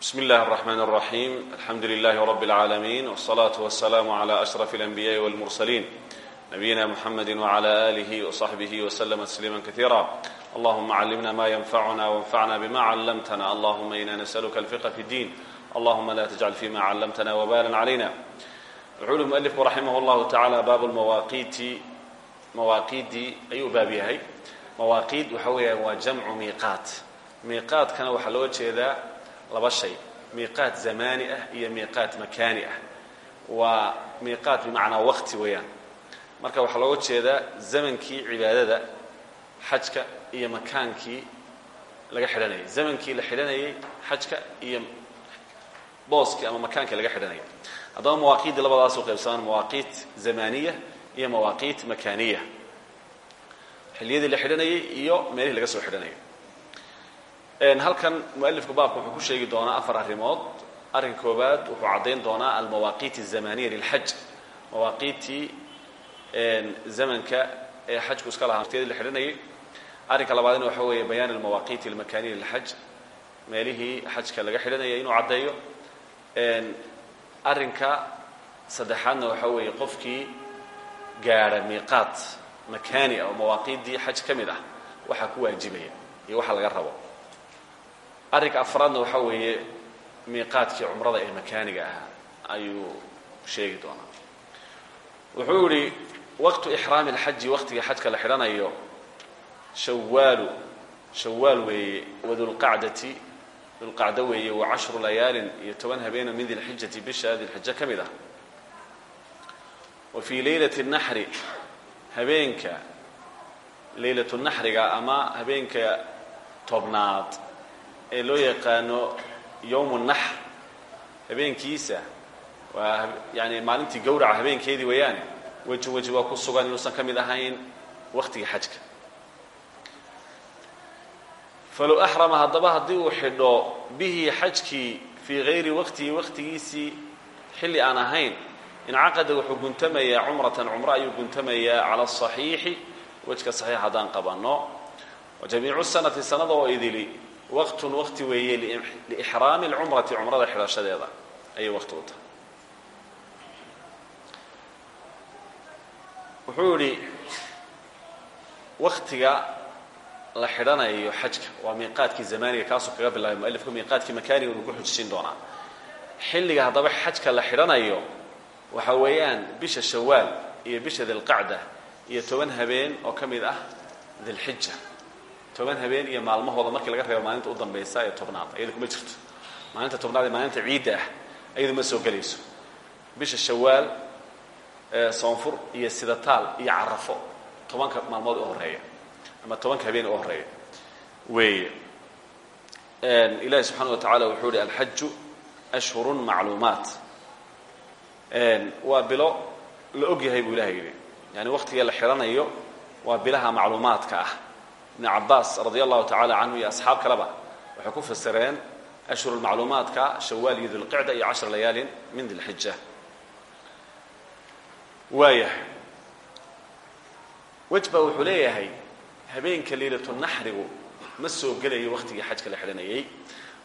بسم الله الرحمن الرحيم الحمد لله رب العالمين والصلاة والسلام على أشرف الأنبياء والمرسلين نبينا محمد وعلى آله وصحبه وسلم تسليما كثيرا اللهم علمنا ما ينفعنا وانفعنا بما علمتنا اللهم إنا نسألك الفقه في الدين اللهم لا تجعل فيما علمتنا وبالا علينا wuxuu uhi mualifku raximah llahu tacaala baabu lmawaaqiiti mawaaqiiddii ayuu baab yahay mawaaqiid waxa weeyaan waa jamcu miiqaat miiqaadkana waxaa loo jeedaa laba shay. Miiqaat zamaani ah iyo miiqaat makaani ah. Waa miiqaat bimacnaa waqti weeyaan. Marka waxaa looga jeedaa zamankii cibaadada xajka iyo makaankii laga xidhanayay. Zamankii la xidhanayay xajka iyo booskii ama makaankii laga xidhanayay. Haddaba mawaaqiiddii labadaas u qaybsamaan mawaaqiit zamaniya iyo mawaaqiit makaaniya. Xilliyadii la xidhanayay iyo meelihii laga soo xidhanayay halkan mualifku baabka wuxuu ku sheegi doonaa afar arrimood. Arrinka koobaad wuxuu caddayn doonaa almawaaqiit الzamaniya lilxaj mawaaqiitii zamanka ee xajku iska lahaa waqtiyadii la xidhanayay arrinka labaadna waxa weeye bayaan almawaaqiiti almakaniya lilxaj meelihii xajka laga xidhanayay inuu caddeeyo. Arrinka saddexaadna waxaa weeye qofkii gaadha miiqaat makaani ah oo mawaaqiiddii xaj ka mid ah waxaa ku waajibaya iyo waxa laga rabo arrinka afraadna waxaa weeye miiqaadkii cumrada ee makaaniga ah ayuu sheegi doonaa. Wuxuu yihi waqtu ixraami اlxaji waqtiga xajka la xidhanayo shawaalu shawaal weeye wadulqacdati dulqacdo weeye wa cashru layaalin iyo toban min dilxijati bisha dilxijo ka mid ah. Wa fii leylati naxri habeenka leylatu naxriga ama habeenka tobnaad ee loo yaqaano yowmu naxr habeenkiisa waa yani maalintii gowraca habeenkeedii weeyaane weji weji waa ku sugan inuusan ka mid ahayn waktiga xajka. Falow axrama haddaba haddii uu xidho bihi xajkii fii hayri waqtihi waqtigiisii xilli aan ahayn incaqada wuxuu guntamayaa cumratan cumro ayuu guntamayaa cala asaxiixi wejka saxiix haddaan qabanno wa jamiicu sanati sanada oo idili waqtun waqti weeye liixraami alcumrati cumrada xidhashadeeda ayay waqti u tahay. Wuxuu yihi waktiga la xidhanayo xajka waa miiqaadkii zamaniga kaasuu kaga bilaabay mualifku miiqaadkii makaaniga uu ku xujisiin doonaa. Xilliga haddaba xajka la xidhanayo waxa weeyaan bisha shawaal iyo bisha dilqacda iyo toban habeen oo ka mid ah toban habeen iyo maalmahooda markii laga reebo maalinta u dambaysa ee tobnaad ayada kuma jirto. Maalinta tobnaad ee maalinta ciidda ah ayadu ma soo gelayso. Bisha shawaal soonfur iyo sidataal iyo carafo tobanka maalmood u horreeya ama tobanka habeen u horreeya weeye. Ilahi subxaana wa tacala wuxuu ihi alxaju ashhuru macluumaat. Waa bilo la og yahay buu ilahay yidhi. Yani waqtiga la xidhanayo waa bilaha macluumaadka ah ibn cabaas radi allahu tacala canhu iyo asxaab kaleba waxay ku fasireen ashhuru macluumaadka shawaal iyo dilqicda iyo cashra layaalin min dilxija waayahay wej baa wuxuu leeyahay habeenka leylatunaxrigu ma soo gelayo waqtigii xajka la xidhanayay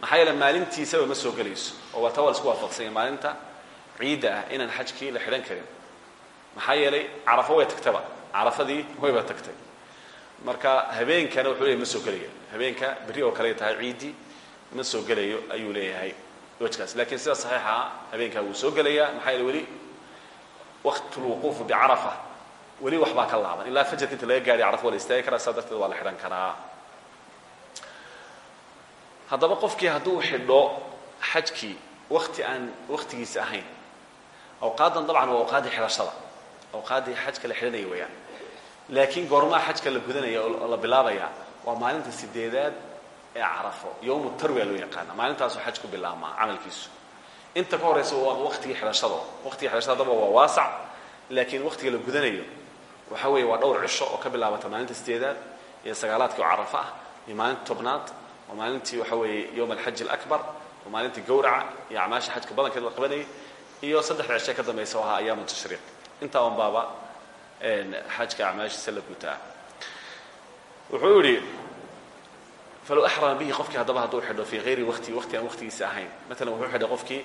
maxaa yeele maalintiisaba ma soo gelayso oo waa la isku waafaqsanya maalinta. Ciidda ah inaan xajkii la xidhan karin. Maxaa yeelay carafo way tagtaba. Carafadii wayba tagtay marka habeenkana wuxuu leeyahay ma soo gelayo. Habeenka berri oo kale tahay ciiddii ma soo gelayo ayuu leeyahay wejkaas lakiin sida saxiixa habeenkaa wuu soo gelayaa maxaa yeele weli waqt lwuquufu bicarafa weli waxbaa ka laaban. Ilaa fajarka inta laga gaadhay carafo waa la istaagi karaa saa darteed waa la xidhan karaa. Haddaba qofkii hadduu xidho xajkii wakti aan waktigiisa ahayn awqaadan dabcan waa awqaaddii xidhashada. Awqaaddii xajka la xidhanaya weeyaan laakiin goormaa xajka la gudanaya oo la bilaabaya waa maalinta sideedaad ee carafo yowmu tarwiya loo yaqaana maalintaasuu xaj ku bilaabmaa camalkiisu. Inta ka horeysa waa waktigii xidhashada. Waktigii xidhashada daba waa waasac laakiin waktiga la gudanayo waxa weeye waa dhowr cisho oo ka bilaabata maalinta sideedaad iyo sagaalaadkii oo carafo ah iyo maalinta tobnaad waa maalintii waxa weeye yowm alxaji alaكbar waa maalintii gawraca iyo acmaasha xajka badankeed la qabanayay iyo saddexda cishe ka dambaysa oo ahaa ayaamu tashriiq. Intaa un baaba xajka acmaashiisa la gutaa. Wuxuu yidhi falow axrama bihi qofkii haddaba hadduu xidho fii hayri waqti waqti aan waqtigiisa ahayn. Maalan wuxuu xidhay qofkii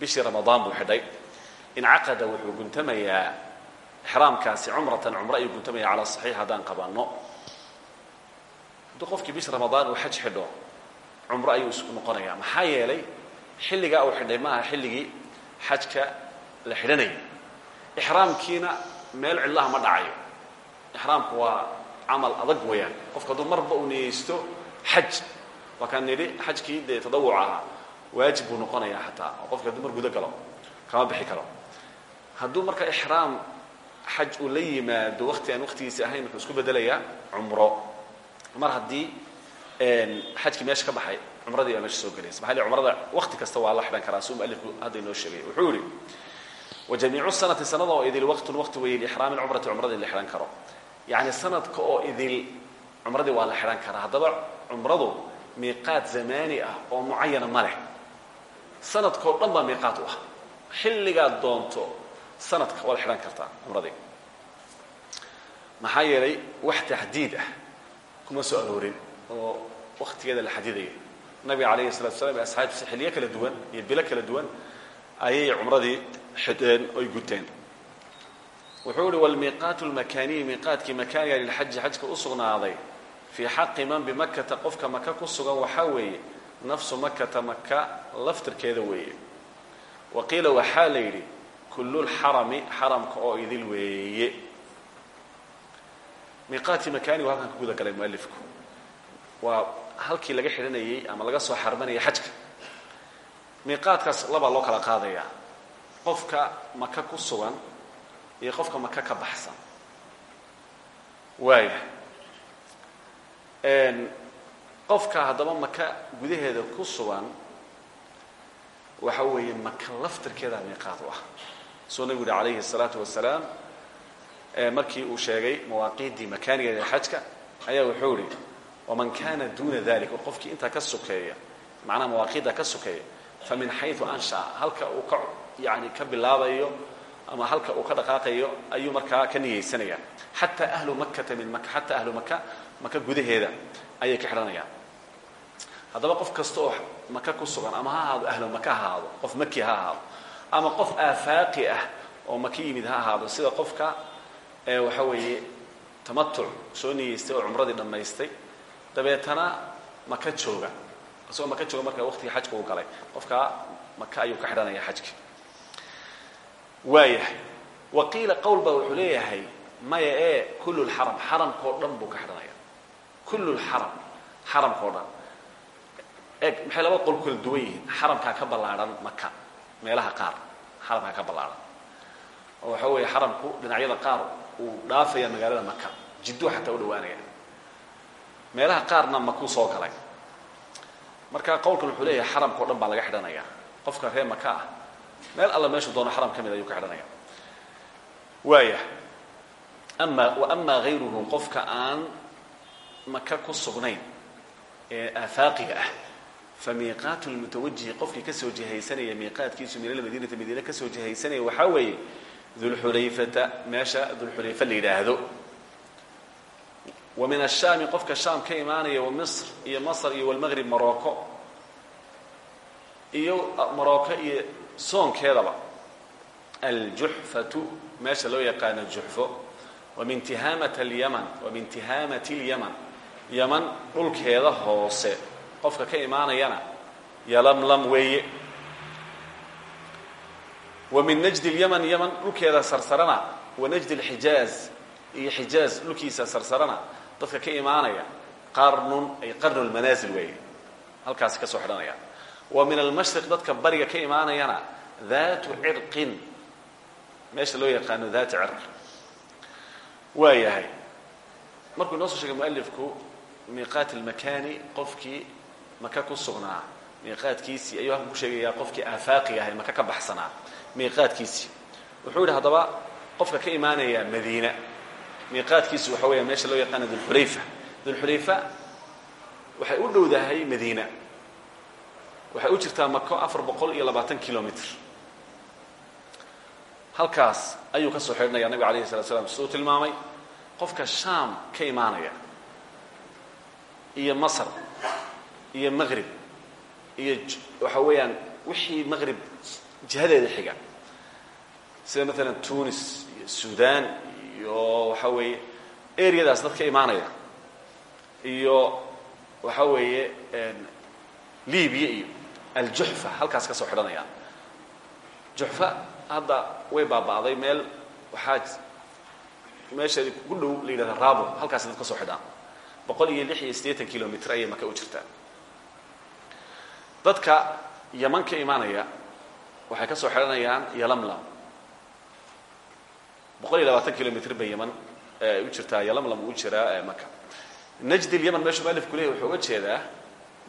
bishii ramadaan buu xidhay. Incaqada wuxuu guntamayaa ixraamkaasi cumratan cumro ayuu guntamaya calaa saxiix haddaan qabanno. Hadduu qofkii bishi ramadaan uu xaj xidho cumro ayuu isku noqonayaa. Maxaa yeelay xilligaa uu xidhay maaha xilligii xajka la xidhanayay. Ixraamkiina meel cidlaha ma dhacayo. Ixraamku waa camal adag weeyaan. Qofka hadduu marba uu niyeysto xaj. Waa kaan nidhi xajkii dee tadawuc ahaa waajib buu noqonayaa xataa. Oo qofka hadduu mar gudo galo kama bixi karo. Hadduu marka ixraam xaj uu la yimaado waqti aan waqtigiisi ahayn wuxuu isku bedelayaa cumro. Mar haddii xajkii meesha ka baxay cumradii baa meesha soo gelaysa maxaa yeel cumrada waqti kasta waa la xidhan karaa suu mualifku hadda inoo sheegay. Wuxuu yihi wajamiicu sanati sanada oo idil waqtun waqti weeye liixraami lcumrati cumradii la xidhan karo. Yacni sanadka oo idil cumradii waa la xidhan karaa haddaba cumradu miiqaat zamaani ah oo mucayana ma leh. Sanadkao dhan baa miiqaat u ah. Xilligaad doonto sanadka waa la xidhan kartaa cumradii. Maxaa yeelay wax taxdiid ah kuma soo aroorin oo waktigeeda la xadidayo nabiga calayhi salatu slam iyo asxaabtiisa xilliyo kala duwan iyo bilo kala duwan ayay cumradii xidheen oy guteen. Wuxuu ihi wlmiiqaatu lmakaaniyi miiqaatkii makaaniga lilxaji xajka u sugnaaday fii xaqi man bimakata qofka maka ku sugan waxaa weeye nafsu makata maka laftirkeeda weeye. Wa qiila waxaa la yidhi kullulxarami xaramka oo idil weeye. Miiqaatkii makaanigu halkan ka guda galay mualifku waa halkii laga xidhanayey ama laga soo xarmanayay xajka. Miiqaadkaas labaa loo kala qaadayaa qofka maka ku sugan iyo qofka maka ka baxsan. Waaya qofka haddaba maka gudaheeda ku sugan waxa weeye maka laftirkeeda miiqaad u ah. Suu nabigu yihi wasalaam markii uu sheegay mawaaqiiddii makaanigeeda ee ayaa wuxuu ihi waman kana duna dalik qofkii intaa ka sokeeya macnaha mawaaqiidda ka sokeeya famin xayu anshaa halka uu ka yani ka bilaabayo ama halka uu ka dhaqaaqayo ayuu markaa ka niyeysanaya xataa ahlu makata min maka xataa ahlu maka maka gudaheeda ayay ka xidhanayaan. Haddaba qof kasta oo maka ku sugan ama ha ahaado ahlu maka ha ahaado qof maki ha ahaado ama qof aafaaqi ah oo maka yimid ha ahaado sida qofka waxa weeye tamatuc soo niyeystay oo cumradii dhammaystay dabeetana maka jooga isagoo maka jooga markaa waqtigii xajka uu galay. Qofkaa maka ayuu ka xidhanaya xajki. Waayahay. Wa qiila qowl baa wuxuu leeyahay maya ee kullu lxaram xaramkao dhan buu ka xidhanaya. Kullu lxaram xaramkao dhan. Eg maxay laba qol kala duwan yihiin? Xaramkaa ka ballaadhan maka meelaha qaar. Xaramkaa ka ballaadhan oo waxa weeye xaramku dhinacyada qaar uu dhaafaya magaalada maka jidduu xataa u dhawaanaya meelaha qaarna makuu soo galay marka qowlkan wuxuu leeyahay xaramkao dhan baa laga xidhanaya. Qofka reer maka ah. Meel alla meeshu doono xaram ka mid ayuu ka xidhanaya. Waaya ama wa amaa hayruhu qofka aan maka ku sugnayn ee aafaaqiga ah fa miiqaatu lmutawajihi qofkii ka soo jihaysanaya miiqaadkiisu min almadiinati madiine ka soo jihaysanaya waxaa weeye dulxulayfata meesha dulxulayfa la yidhaahdo wa min ashaami qofka shaam ka imaanaya wa misr iyo masr iyo walmaqrib morocco. Iyo morocco iyo soonkeedaba. Aljuxfatu meesha loo yaqaano juxfo wa min tihaamati alyaman wa min tihaamati lyaman yaman dhulkeeda hoose. Qofka ka imaanayana yalamlam weeye. Wa min najdi lyaman yaman dhulkeeda sarsarana. Wa najdi lxijaaz iyo xijaaz dhulkiisa sarsarana dadka ka imaanaya qarnun ay qarnu lmanaasil weeye. Halkaasi ka soo xidhanaya. Wa min almashriq dadka bariga ka imaanayana daatu cirqin. Meesha loo yaqaano daati cirq. Waa yahay. Markuu inoo soo sheegay mualifku miiqaat almakani qofkii maka ku sugnaa. Miiqaadkiisii ayuu halkan ku sheegayaa qofkii aafaaqiga ahay maka ka baxsanaa. Miiqaadkiisii. Wuxuu yidhi haddaba qofka ka imaanaya madiina miiqaadkiisu waxa weeya meesha loo yaqaano dulxulayfa dulxulayfa waxay u dhowdahay madiina. Waxay u jirtaa mako afar boqol iyo labaatan kilomitr halkaas ayuu ka soo xidhnaya nabiga alayhi salatu slam siduu tilmaamay qofka shaam ka imaanaya iyo masr iyo maqrib iyo waxa weeyaan wixii maqrib jihadeeda xiga. Sida maalan tunis iyo sudan iyo waxa weeye areadaas dadka imaanaya. Iyo waxa weeye libiya iyo aljuxfa halkaas ka soo xidhanayaan juxfa hadda way baaba'day meel waxaa meesheedi ku dhow la yidhahda rabo halkaasi dad ka soo xidhaan boqol iyo lix iyo siddeetan kilomitr ayay maka u jirtaa. Dadka yaman ka imaanaya waxay ka soo xidhanayaan yalamlam boqol iyo labaatan kilomitr yaman u jirtaa yalamlam u jiraa maka najdil yaman meeshuu mualifku leeyahy wuxuu uga jeedaa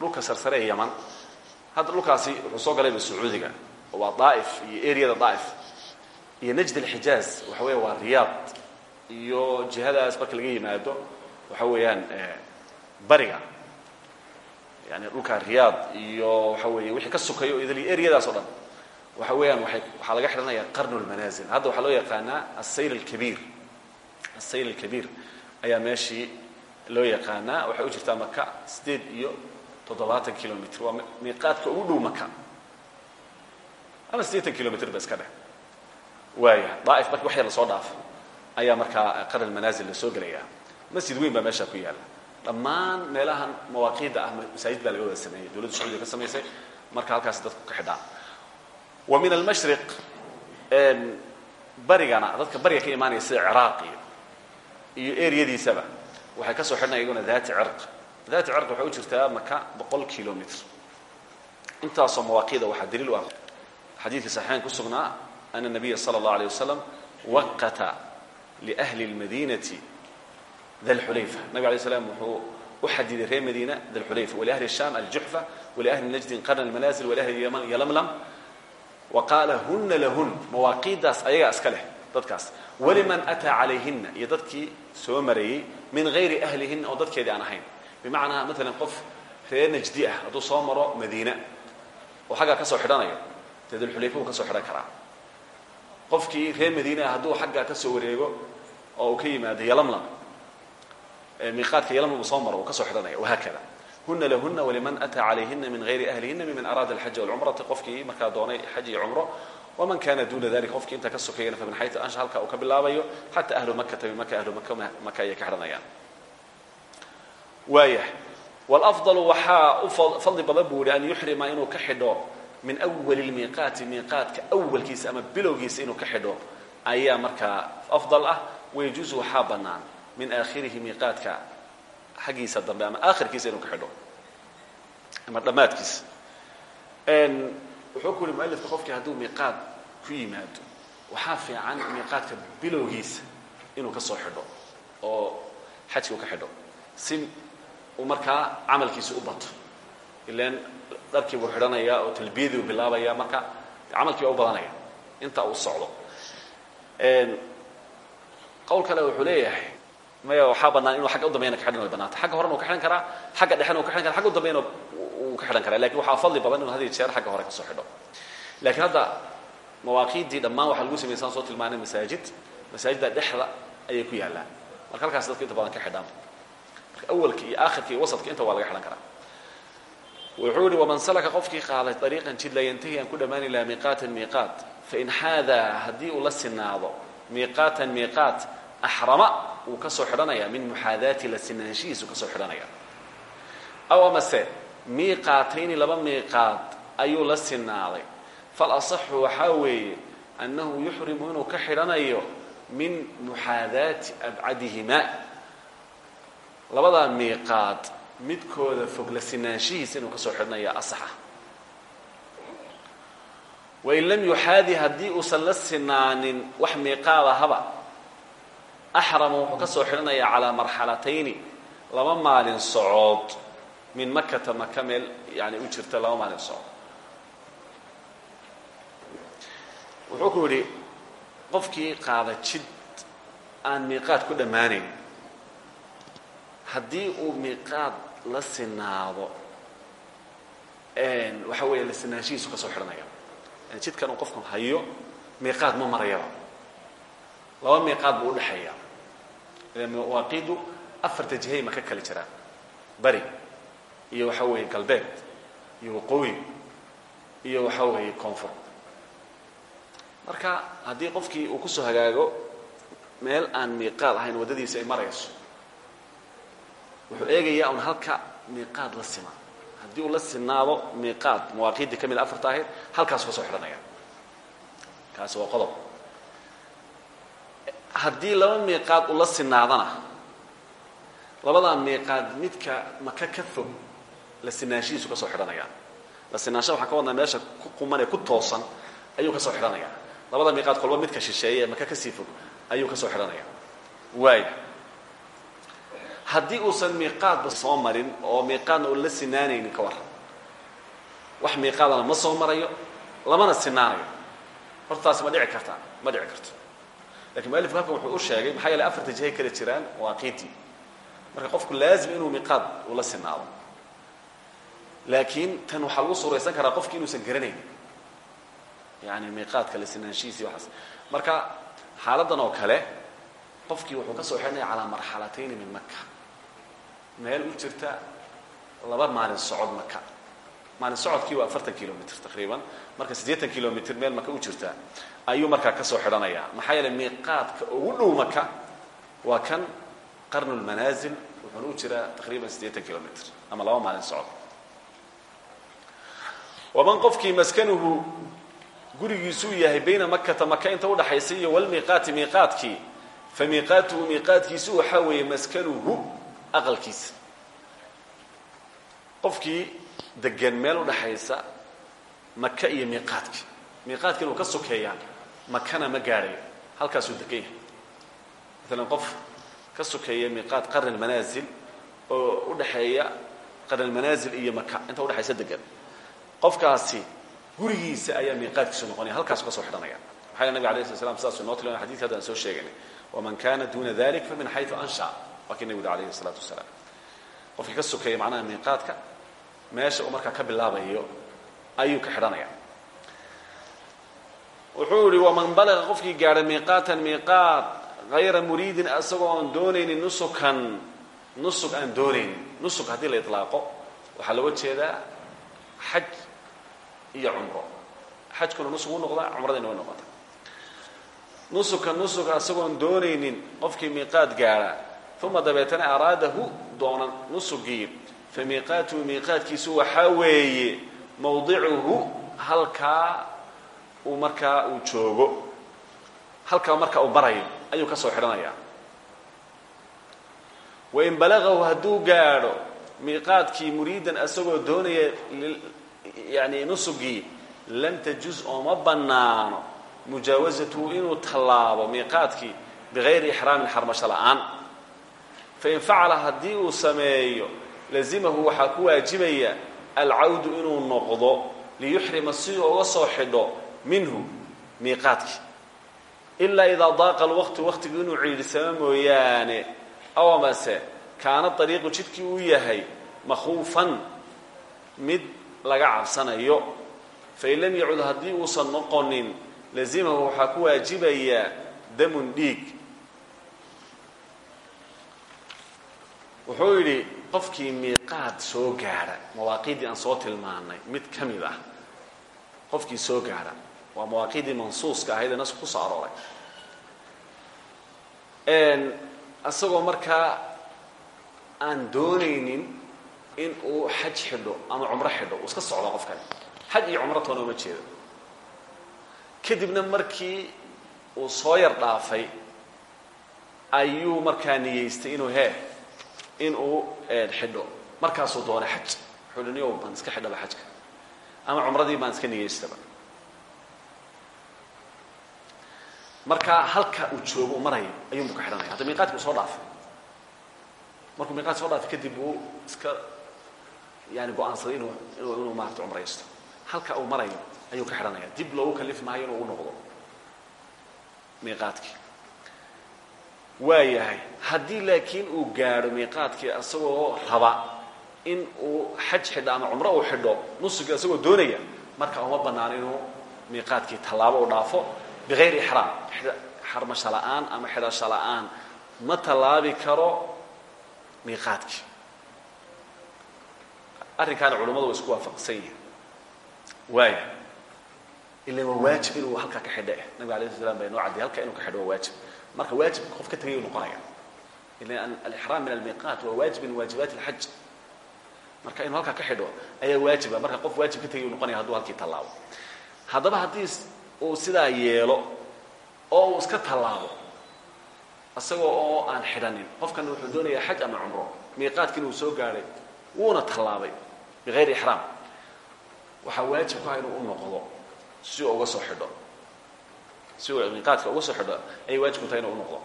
dhulka sarsare ee yaman hadda dhulkaasi wuxuu soo galayba sacuudiga waa daa'if iyo areada daa'if. Iyo najd alxijaaz waxa weya waa riyaad iyo jihadaas marka laga yimaado waxa weeyaan bariga. Yani dhulka riyaad iyo waxa weeye wixii ka sokeeyo o idil areadaas o dhan waxa weeyaan waay waxaa laga xidhanaya qarnu lmanazil hadda waxaa loo yaqaanaa asayr alkabiir asayr alkabiir ayaa meeshii loo yaqaanaa waxay u jirtaa maka sideed iyo toddobaatan kilomitr waa miiqaadka ugu dhow maka ama siddeetan kilomitr ba iska dheh. Waaya daaif marki wax yar la soo dhaafo ayaa markaa qarn manazil la soo gelaya masjid weyn baa meeshaa ku yaalla. Dhammaan meelahan mawaaqiidda ah masaajid baa laga wada sameeyey dowladda sacuudiya ka samaysay marka halkaas dadku ka xidhaan wa min almashriq barigana dadka bariga ka imaanaya sida ciraaq iyo iyo eryadiisaba waxay ka soo xidhanaya iyaguna daati cirq daati cirq waxay u jirtaa maka boqol kilomitr intaasoo mawaaqiida waxaa daliil u ah. Xadiidkii saxiixayn ku sugnaa ana nabiya sala allahu alay wasalam waqata liahli اlmadinati dalxulayfa nabig alay slam wuxuu u xadiday reer madiina dalxulayfa waliahli sham aljuxfa waliahli najdin qarn almanazil waliahli yaman yalamlam wa qaala huna lahun. Mawaaqiiddaas ayagaa iska leh dadkaas. Waliman ataa calayhina iyo dadkii soo marayey min gayri ahlihinna oo dadkeedii aan ahayn. Bimacnaa maalan qof reer najdi ah hadduu soo maro madiina oo xaggaa ka soo xidhanayo dee dalxulayfa wuu ka soo xidhan karaa. Qofkii reer madiina ah hadduu xaggaa ka soo wareego oo uu ka yimaado yalamlam miiqaadka yalamlam uu soo maro uu ka soo xidhanaya wahaakada huna lahuna waliman ataa calayhina min gayri ahlihina miman araada alxaja walcumrata qofkii markaa doonay xaj iyo cumro waman kana duna dalika qofkii intaa ka sokeeyana famin xayu ansha halka uu ka bilaabayo xata ahlu makata bimaka ahlu maka maka ayay ka xidhanayaan. Waayah wlafdalu waxaa u fadli badan buu yihi an yuxrima inuu ka xidho min awali lmiiqaati miiqaadka awalkiisa ama bilowgiisa inuu ka xidho ayaa markaa afdal ah wayajuuzu waxaa bannaan min aakhirihi miiqaadka xaggiisa dambe ama aakhirkiisa inuu ka xidho. Ama dhammaadkiisa wuxuu ku yihi mualifka qofkii hadduu miiqaad ku yimaado waxaa fiican miiqaadka bilowgiisa inuu ka soo xidho oo xajka uu ka xidho. Si uu markaa camalkiisa u bato. Ilan dharkii buu xidhanaya oo talbiyadii uu bilaabaya marka camalkii baa u badanaya. Inta uu socdo. Qowl kale wuxuu leeyahay maya waxaa banaan inuu agga u dambayna ka xidhan way banaanta xagga horena uu ka xidhan karaa xagga dhexena uu ka xidhan kara xagga u dambayna uu ka xidhan karaa. Lakin waxaa fadli badan inuu had iyo jeer xagga hore ka soo xidho. Lakiin hadda mawaaqiiddii dhammaan waxaa lagu sameysaan soo tilmaanay masaajid. Masaajidda dhexda ayay ku yaallaan. Marka halkaas dadka inta badan ka xidhaan. Marka awalka iyo aakhirka iyo wasadka inta waa laga xidhan karaa. Wuxuu yihi waman salaka qofkii qaaday ariiqan jid la yantahi aan ku dhammaan ilaa miiqaatan miiqaat fain xaadaa haddii uu la sinaado miiqaatan miiqaat axrama wuu ka soo xidhanaya min muxaadaati la sinaanshihiisu ka soo xidhanaya aw amase miiqaatayni laba miiqaad ayuu la sinaaday fal asaxu waxaa weeye annahu yuxrimu inuu ka xidhanayo min muxaadaati abcadihimaa labadaa miiqaad midkooda fog la sinaanshihiisa inuu ka soo xidhanaya asaxa wain lam yuxaadi haddii uusan la sinaanin wax miiqaada haba axrama wuxuu ka soo xidhanayaa calaa marxalatayni laba maalin socood min makata maka meel yani u jirta laba maalin socod wuxuu ku yidhi qofkii qaada jid aan miiqaad ku dhammaanayn haddii uu miiqaad la sinaado waxa weeye la sinaanshihiisu ka soo xidhanaya jidkan uu qofku hayo miiqaad ma marayaba laba miiqaad buu udhexeeya mawaaqiidu afarta jihay ma ka kala jiraan bari iyo waxa weeye galbeed iyo waqooyi iyo waxa weeye koonfur marka haddii qofkii uu ku soo hagaago meel aan miiqaad ahayn waddadiisa ay marayso wuxuu eegayaa un halka miiqaad la sima. Haddii uu la sinaado miiqaad mawaaqiiddii ka mid a afarta ahayd halkaasu ka soo xidhanaya. Kaasi waa qodob haddii laba miiqaad uu la sinaadana labadaa miiqaad midka maka ka fog la sinaanshihiisu ka soo xidhanaya. La sinaanshaha waxaan ka wadnaa meesha ku quman ku toosan ayuu ka soo xidhanaya. Labada miiqaad kolba midka shisheeye ee maka ka sii fog ayuu ka soo xidhanaya. Waaya haddii uusan miiqaadba soo marin oo miiqaadna uun la sinaanaynin ka warran wax miiqaadana ma soo marayo lamana sinaanayo. Horta taasi ma dhici kartaa ma dhici karto laakiin mualifku halkan wuxuu u sheegay maxaa yeele afarta jihay kala jiraan waaqiitii marka qofku laazim inuu miiqaad ula sinaado laakiin tan waxaa lagu suuraysan karaa qofki inuusan garanaynin yani miiqaadka la sinaanshihiisi waxaas marka xaaladan oo kale qofkii wuxuu ka soo xidhanaya calaa marxalatayni min maka meel u jirta laba maalin socod maka maalin socodkii waa afartan kilomitr taqriiban. Marka siddeetan kilomitr meel maka u jirta ayuu markaa ka soo xidhanayaa maxaa yeele miiqaadka ugu dhow maka waa kan qarnu lmanaasil wuxuuna u jiraa taqriiban siddeetan kilomitr ama laba maalin socod. Waman qofkii maskanuhu gurigiisuu yahay bayna makata maka inta udhaxaysa iyo walmiiqaati miiqaadkii fa miiqaatuhu miiqaadkiisu waxaa weeye maskanuhu aqalkiisa. Qofkii degan meel udhaxaysa maka iyo miiqaadkii. Miiqaadkiina uu ka sokeeyaa makana ma gaadhayo halkaasuu degan yahay. Maalan qof ka sokeeya miiqaad qarni lmanaasil oo udhaxeeya qarni lmanaasil iyo maka inta udhaxaysa degan qofkaasi gurigiisa ayaa miiqaadkiisu noqonaya halkaasu ka soo xidhanaya. Yele nabig alay sla slam saasuu noo tilmaamay xadidka hadda aan soo sheegaynay waman kana duna dalik famin xayu ansha waa kii nabigu alayhi salaatu wasalaam. Qofkii ka sokeeya macnaha miiqaadka meesha uu markaa ka bilaabayo ayuu ka xidhanaya. Wuxuu yihi waman balaga qofkii gaadhay miiqaatan miiqaat hayra muriidin aan doonaynin nusukan nusug aan doonaynin nusug haddii la ilaaqo waxaa looga jeedaa xaj iyo cumro. Xajkuna nusug u noqdaa cumradina way noqota nusuka nusuga isagoon doonaynin qofkii miiqaad gaadha uma dabeetana araadahu doona nusugii fa miiqaatuhu miiqaadkiisu waxaa weeye mawdicuhu halkaa uu markaa uu joogo halkaa marka uu marayo ayuu ka soo xidhanaya wain balagahu hadduu gaadho miiqaadkii muriidan isagoo doonaya yani nusugii lam tajuz ooma bannaano mujaawazatuhu inuu tallaabo miiqaadkii bigayri ixraamin xarmasho la'aan fain facala haddii uu sameeyo lazimahu waxaa ku waajibaya alcawdu inuu noqdo liyuxrima si uga soo xidho minhu miiqaadkii. Ilaa idaa daaqa alwaqtu waqtigu inuu ciidhisamo mooyaane aw amase kaana ariiqu jidkii uu yahay makhuufan mid laga cabsanayo. Fain lam yacud haddii uusan noqonin lazimahu waxaa ku waajibaya damun dhiig. Wuxuu yidhi qofkii miiqaad soo gaadha mawaaqiiddii aan soo tilmaanay mid ka mid ah qofkii soo gaadha waa mawaaqiiddii mansuuska ahayd ee nasku ku soo arooray. Isagoo markaa aan doonaynin in uu xaj xidho ama cumro xidho uu iska socdo qofkani xaj iyo cumro toona uma jeedo. Kadibna markii uu soo yar dhaafay ayuu markaa niyeystay inuu hee in uu xidho. Markaasuu doonay xaj. Wuxuu hi niyow baan iska xidhaba xajka. Ama cumradii baan iska niyeystaba markaa halka uu joogo uu marayo ayuunbu ka xidhanaya. Hadda miiqaadki uu soo dhaafay. Markuu miiqaad soo dhaafay kadib uu iska yani go'aansaday inuu inu inuu maarata cumraysto. Halka uu marayo ayuu ka xidhanaya. Dib loogu kalif maayo inuu u noqdo miiqaadkii waa yahay haddii laakiin uu gaadho miiqaadkii isagoo raba in uu xaj xidho ama cumro uu xidho nusuga isagoo doonaya marka uma banaano inuu miiqaadkii tallaabo u dhaafo. Bigayri ixraam xarmasho la'aan ama xidhasho la'aan ma tallaabi karo miiqaadkii. Arrinkaana culimmadu way isku waafaqsan yihiin waaya ila waa waajib inuu halkaa ka xidho eh nabig alay sl slam baa inoo cadday halkaa inuu ka xidho waa waajib marka waajibka qof ka tegay u noqonaya ila alixraam min almiiqaat waa waajib min waajibaat alxaj marka inuu halkaa ka xidho ayaa waajiba marka qof waajib ka tegay u noqonaya hadduu halkii tallaabo. Haddaba haddii uu sidaa yeelo oo uu iska tallaabo isagoo oo aan xidhanin qofkan wuxuu doonayaa xaj ama cumro. Miiqaadkiina uu soo gaadhay wuuna tallaabay bigayri ixraam waxaa waajib ku ah inuu u noqdo si uu uga soo xidho si uu miiqaadka uga soo xidho ayay waajib ku tahay inuu u noqdo.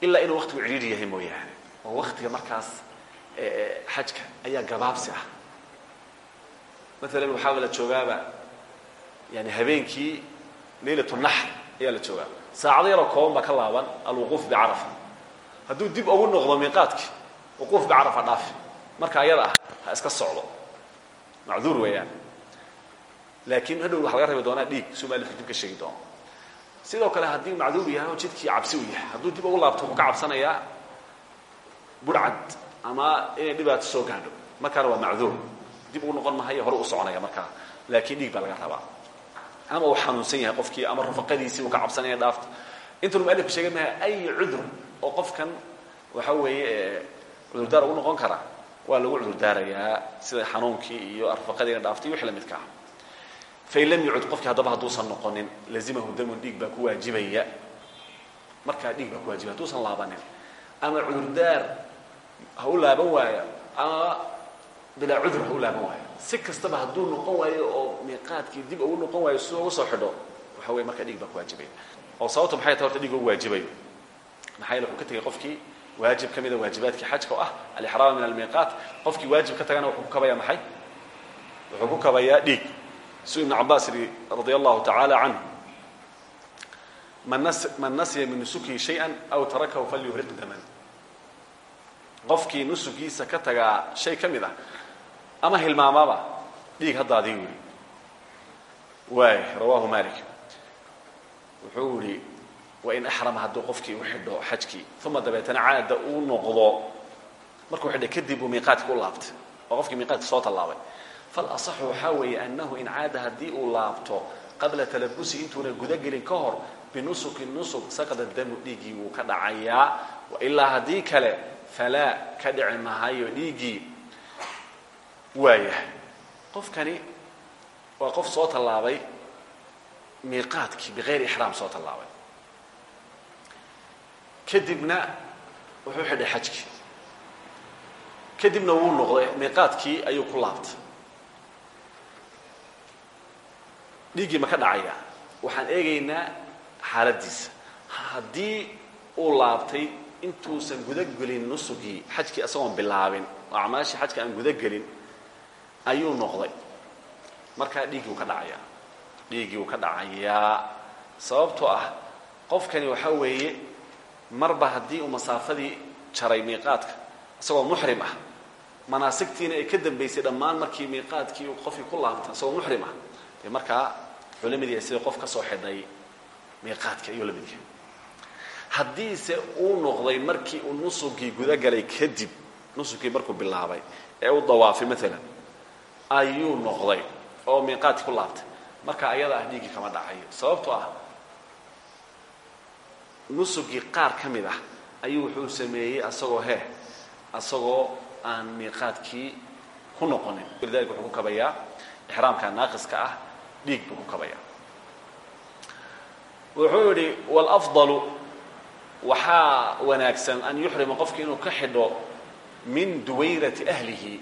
Ilaa inuu waqtigu cidhiidhi yahay mooyaane oo waqtiga markaas xajka ayaa gabaabsi ah. Maalan waxaa la joogaaba yani habeenkii laylat naxr ayaa la joogaa saacado yaroo kooban baa ka laaban alwuquuf bicarafa hadduu dib ugu noqdo miiqaadkii wuquuf bicarafa dhaafi marka ayada ah ha iska socdo. Macduur weeyaan. Laakiin hadhow waxa laga rabi doonaa dhiig suu maalifka dib ka sheegi doono sidoo kale haddii macduur yahay oo jidkii cabsi uu yahay hadduu dib ugu laabto wuxuu ka cabsanayaa burhcad ama inay dhibaato soo gaadho. Markaana waa macduur dib ugu noqon mahayo hore u soconaya markaa laakiin dhiig baa laga rabaa. Ama uu xanuunsan yahay qofkii ama rafaqadiisii uu ka cabsanaya dhaafta intuunu mualifka sheegay maha ay cudur? oo qofkan waxa weeye cudurdaar ugu noqon kara. Waa lagu cudurdaarayaa sida xanuunkii iyo rafaqadiina dhaaftay wixii la midka ah fain lam yucud qofkii haddaba hadduusan noqonin lazimahu damun dhiig baa ku waajibaya. Markaa dhiig baa ku waajibaya hadduusan laabanin. Ama cudurdaar ha u laaban waayo ama bilaa cudur ha u laaban waayo. Si kastaba hadduu noqon waayo oo miiqaadkii dib ugu noqon waayo si uga soo xidho waxa weye markaa dhiig baa ku waajibaya. Oo sababta maxay tahay horta dhiig ugu waajibayo? Maxaa yeele wuxuu ka tegay qofkii waajib ka mida waajibaadkii xajka oo ah alixraam min almiiqaat? Qofkii waajib ka tagana wuxuu ku kabayaa maxay? Wuxuu ku kabayaa dhiig su ibn cabaas yidhi radia allahu tacaala canhu man nasiya min nusukihi shayئa aw tarakahu falyuhriq daman. Qofkii nusugiisa ka tagaa shay ka mid ah ama hilmaamaba dhiig haddaadii yidhi waay rawahu malik wuxuu yihi wain axrama hadduu qofkii u xidho xajkii uma dabeetana caada uu noqdo. Markuu xidhay kadib uu miiqaadki u laabtay oo qofkii miiqaadka soo tallaabay falasaxu waxaa weeye annahu in caada haddii uu laabto qabla talabusi intuuna gudagelin ka hor binusuki nusuk saqda damu dhiiggii wuu ka dhacayaa. Wailaa haddii kale falaa ka dhici mahayo dhiiggii waayahay. Qofkani waa qof soo tallaabay miiqaadkii bikayri ixraam soo tallaabay. Kadibna wuxuu xidhay xajkii. Kadibna wuu noqday miiqaadkii ayuu ku laabtay dhiiggii ma ka dhacaya? Waxaan eegaynaa xaaladiisa haddii uu laabtay intuusan gudagelin nusugii xajkii isagoon bilaabin oo acmaashii xajka aan gudagelin ayuu noqday. Markaa dhiiggii uu ka dhacayaa dhiiggii uu ka dhacayaa sababtoo ah qofkani waxaa weeye marba haddii uu masaafadii jaray miiqaadka isagoo muxrim ah manaasigtiina ay ka dambaysay dhammaan markii miiqaadkii uu qofkii ku laabtay isagoo muxrim ah dee markaa wuxuu la mid yahay sida qof ka soo xidhay miiqaadka ayuu la mid yahay haddiise uu noqday markii uu nusugii gudagalay kadib nusugkii markuu bilaabay ee uu dawaafay maalan ayuu noqday oo miiqaadkii ku laabtay. Marka ayada ah dhiiggii kama dhacayo sababtoo ah nusugii qaar ka mid ah ayuu wuxuu sameeyey asagoo hee asagoo aan miiqaadkii ku noqonin. Walidalika wuxuu ku kabayaa ixraamka naaqiska ah dhiig buu ku kabayaa. Wuxuu yidhi wاlafضalu waxaa wanaagsan an yuxrima qofki inuu ka xidho min duwayrati ahlihi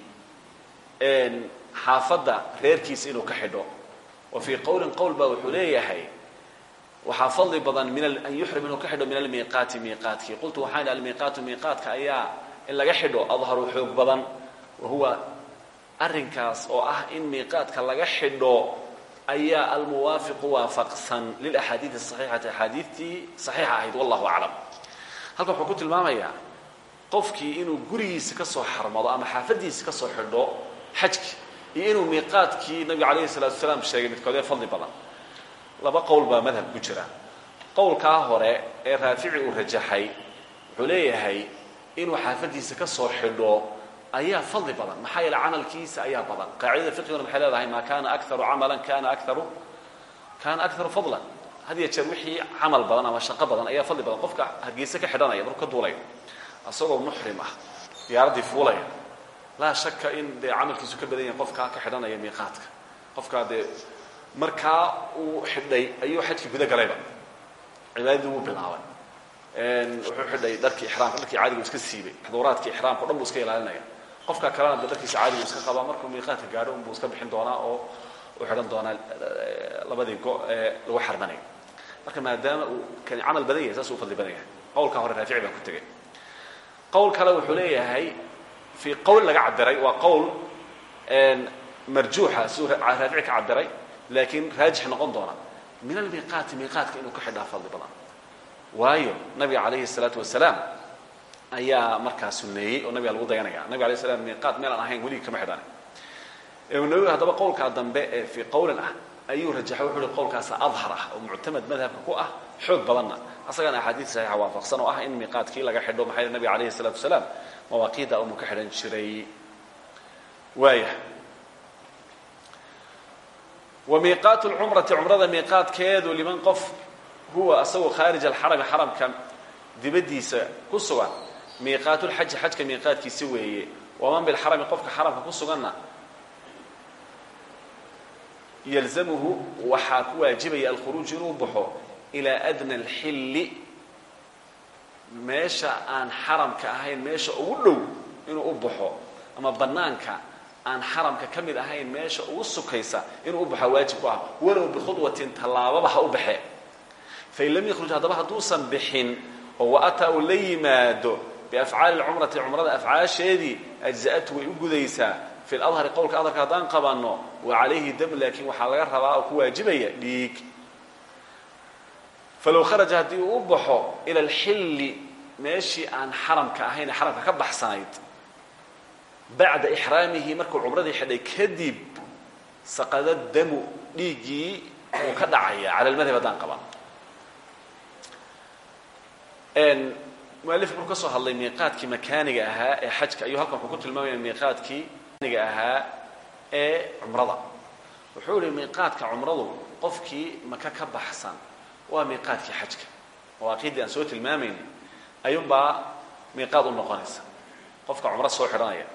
xaafadda reerkiisa inuu ka xidho. Wa fii qowlin qowl baa wuxuu leeyahay waxaa fadli badan min an yuxrim inuu ka xidho min almiiqaati miiqaadkii qultu waxaan idhi almiiqaatu miiqaadka ayaa in laga xidho adharu xoog badan wa huwa arrinkaas oo ah in miiqaadka laga xidho ayaa almuwaafiqu waafaqsan lilaxaadiidi saxiixati axaadiidtii saxiixa ahayd wallahu aclam. Halkan wuxuu ku tilmaamayaa qofkii inuu gurigiisa ka soo xarmado ama xaafaddiisa ka soo xidho xajki iyo inuu miiqaadkii nabiga calayhi salatu wasalaam sheegay midkoodee fadli badan. Laba qowl baa madhab ku jira. Qowlkaa hore ee raafici uu rajaxay wuxuu leeyahay inuu xaafaddiisa ka soo xidho ayaa fadli badan. Maxaa yeele camalkiisa ayaa badan. Qaacidada fiqiguna maxay leedahay? Maa kana akaru camalan kana akaru kana akaru fadlan. Had ya jeer wixii camal badan ama shaqo badan ayaa fadli badan. Qofka hargeyse ka xidhanaya markuu ka duulaya asagoo muxrim ah diyaaraddii fuulaya laa shaka in dee camalkiisu ka badan yahay qofkaa ka xidhanaya miiqaadka. Qofkaa dee markaa uu xidhay ayuu xajkii guda galayba. Cibaadadii wuu bilaabay. Wuxuu xidhay dharkii ixraamka dharkii caadigu iska siibay xuduuraadkii ixraamka o dhan buu iska ilaalinaya qofka kalena de dharkiisa caadigu iska qabaa markuu miiqaadka gaadho unbuu iska bixin doonaa oo u xidhan doonaa labadii go ee lagu xarmanayo marka maadaama uu kani camal badan yahay saas uu fadli badan yahay. Qowlkaa hore raafici baa ku tegay qowl kale wuxuu leeyahay fii qowl laga cabiray waa qowl marjuuxa siduu raafici ka cabiray laakiin raajix noqon doona min almiiqaati miiqaatka inuu ka xidhaa fadli badan. Waayo nabiga calayhi الsalaatu wasalaam ayaa markaa suneeyey oo nabiga lagu dayanaya nabig alay slam miiqaat meel aan ahayn weligii kama xidhan nabiga haddaba qowlkaa dambe ee fii qowlin ah ayuu rajaxay wuxuu uhi qowlkaasa adhar ah oo muctamad madhabka ku ah xoog badanna. Asagana axaadiis saxiixa waafaqsan oo ah in miiqaadkii laga xidho maxaa nabiga alayhi الsalatu wasalaam mawaaqiida umuu ka xidhan jiray. Waaya wa miiqaat lcumrati cumrada miiqaadkeedu liman qof huwa asagoo khaarij alxarami xaramka dibaddiisa ku sugan miiqaatulxaji xajka miiqaadkiisi weeye. Waman bilxarami qofka xaramka ku suganna yalzamuhu waxaa ku waajibaya alkhuruuj inuu baxo ilaa adna alxilli. Meesha aan xaramka ahayn meesha ugu dhow inuu u baxo ama bannaanka aan xaramka ka mid ahayn meesha ugu sukaysa inuu u baxo waajib ku ah. Walow bikhudwatin tallaababa ha u baxee fain lam yakhruj haddaba hadduusan bixin oo waataa uu la yimaado biafcaali lcumrati cumrada afcaasheedii ajza'atu way u gudaysaa fi ladhari qowlka adharka haddaan qabanno wa calayhi dam laakiin waxaa laga rabaa oo ku waajibaya dhiig falow kharaja haddii uu u baxo ila alxilli meeshii aan xaramka ahayn xaramka ka baxsanayd bacda ixraamihi markuu cumradii xidhay kadib saqada damu dhiiggii uu ka dhacaya cala lmadhab haddaan qaban mualifku markuu ka soo hadlay miiqaadkii makaaniga ahaa ee xajka ayuu halkan wuxuu ku tilmaamaya miiqaadkii makaaniga ahaa ee cumrada. Wuxuu yihi miiqaadka cumradu qofkii maka ka baxsan waa miiqaadkii xajka. Mawaaqiiddii aan soo tilmaamayn ayuunbaa miiqaad u noqonaysa. Qofka cumro soo xidhanaya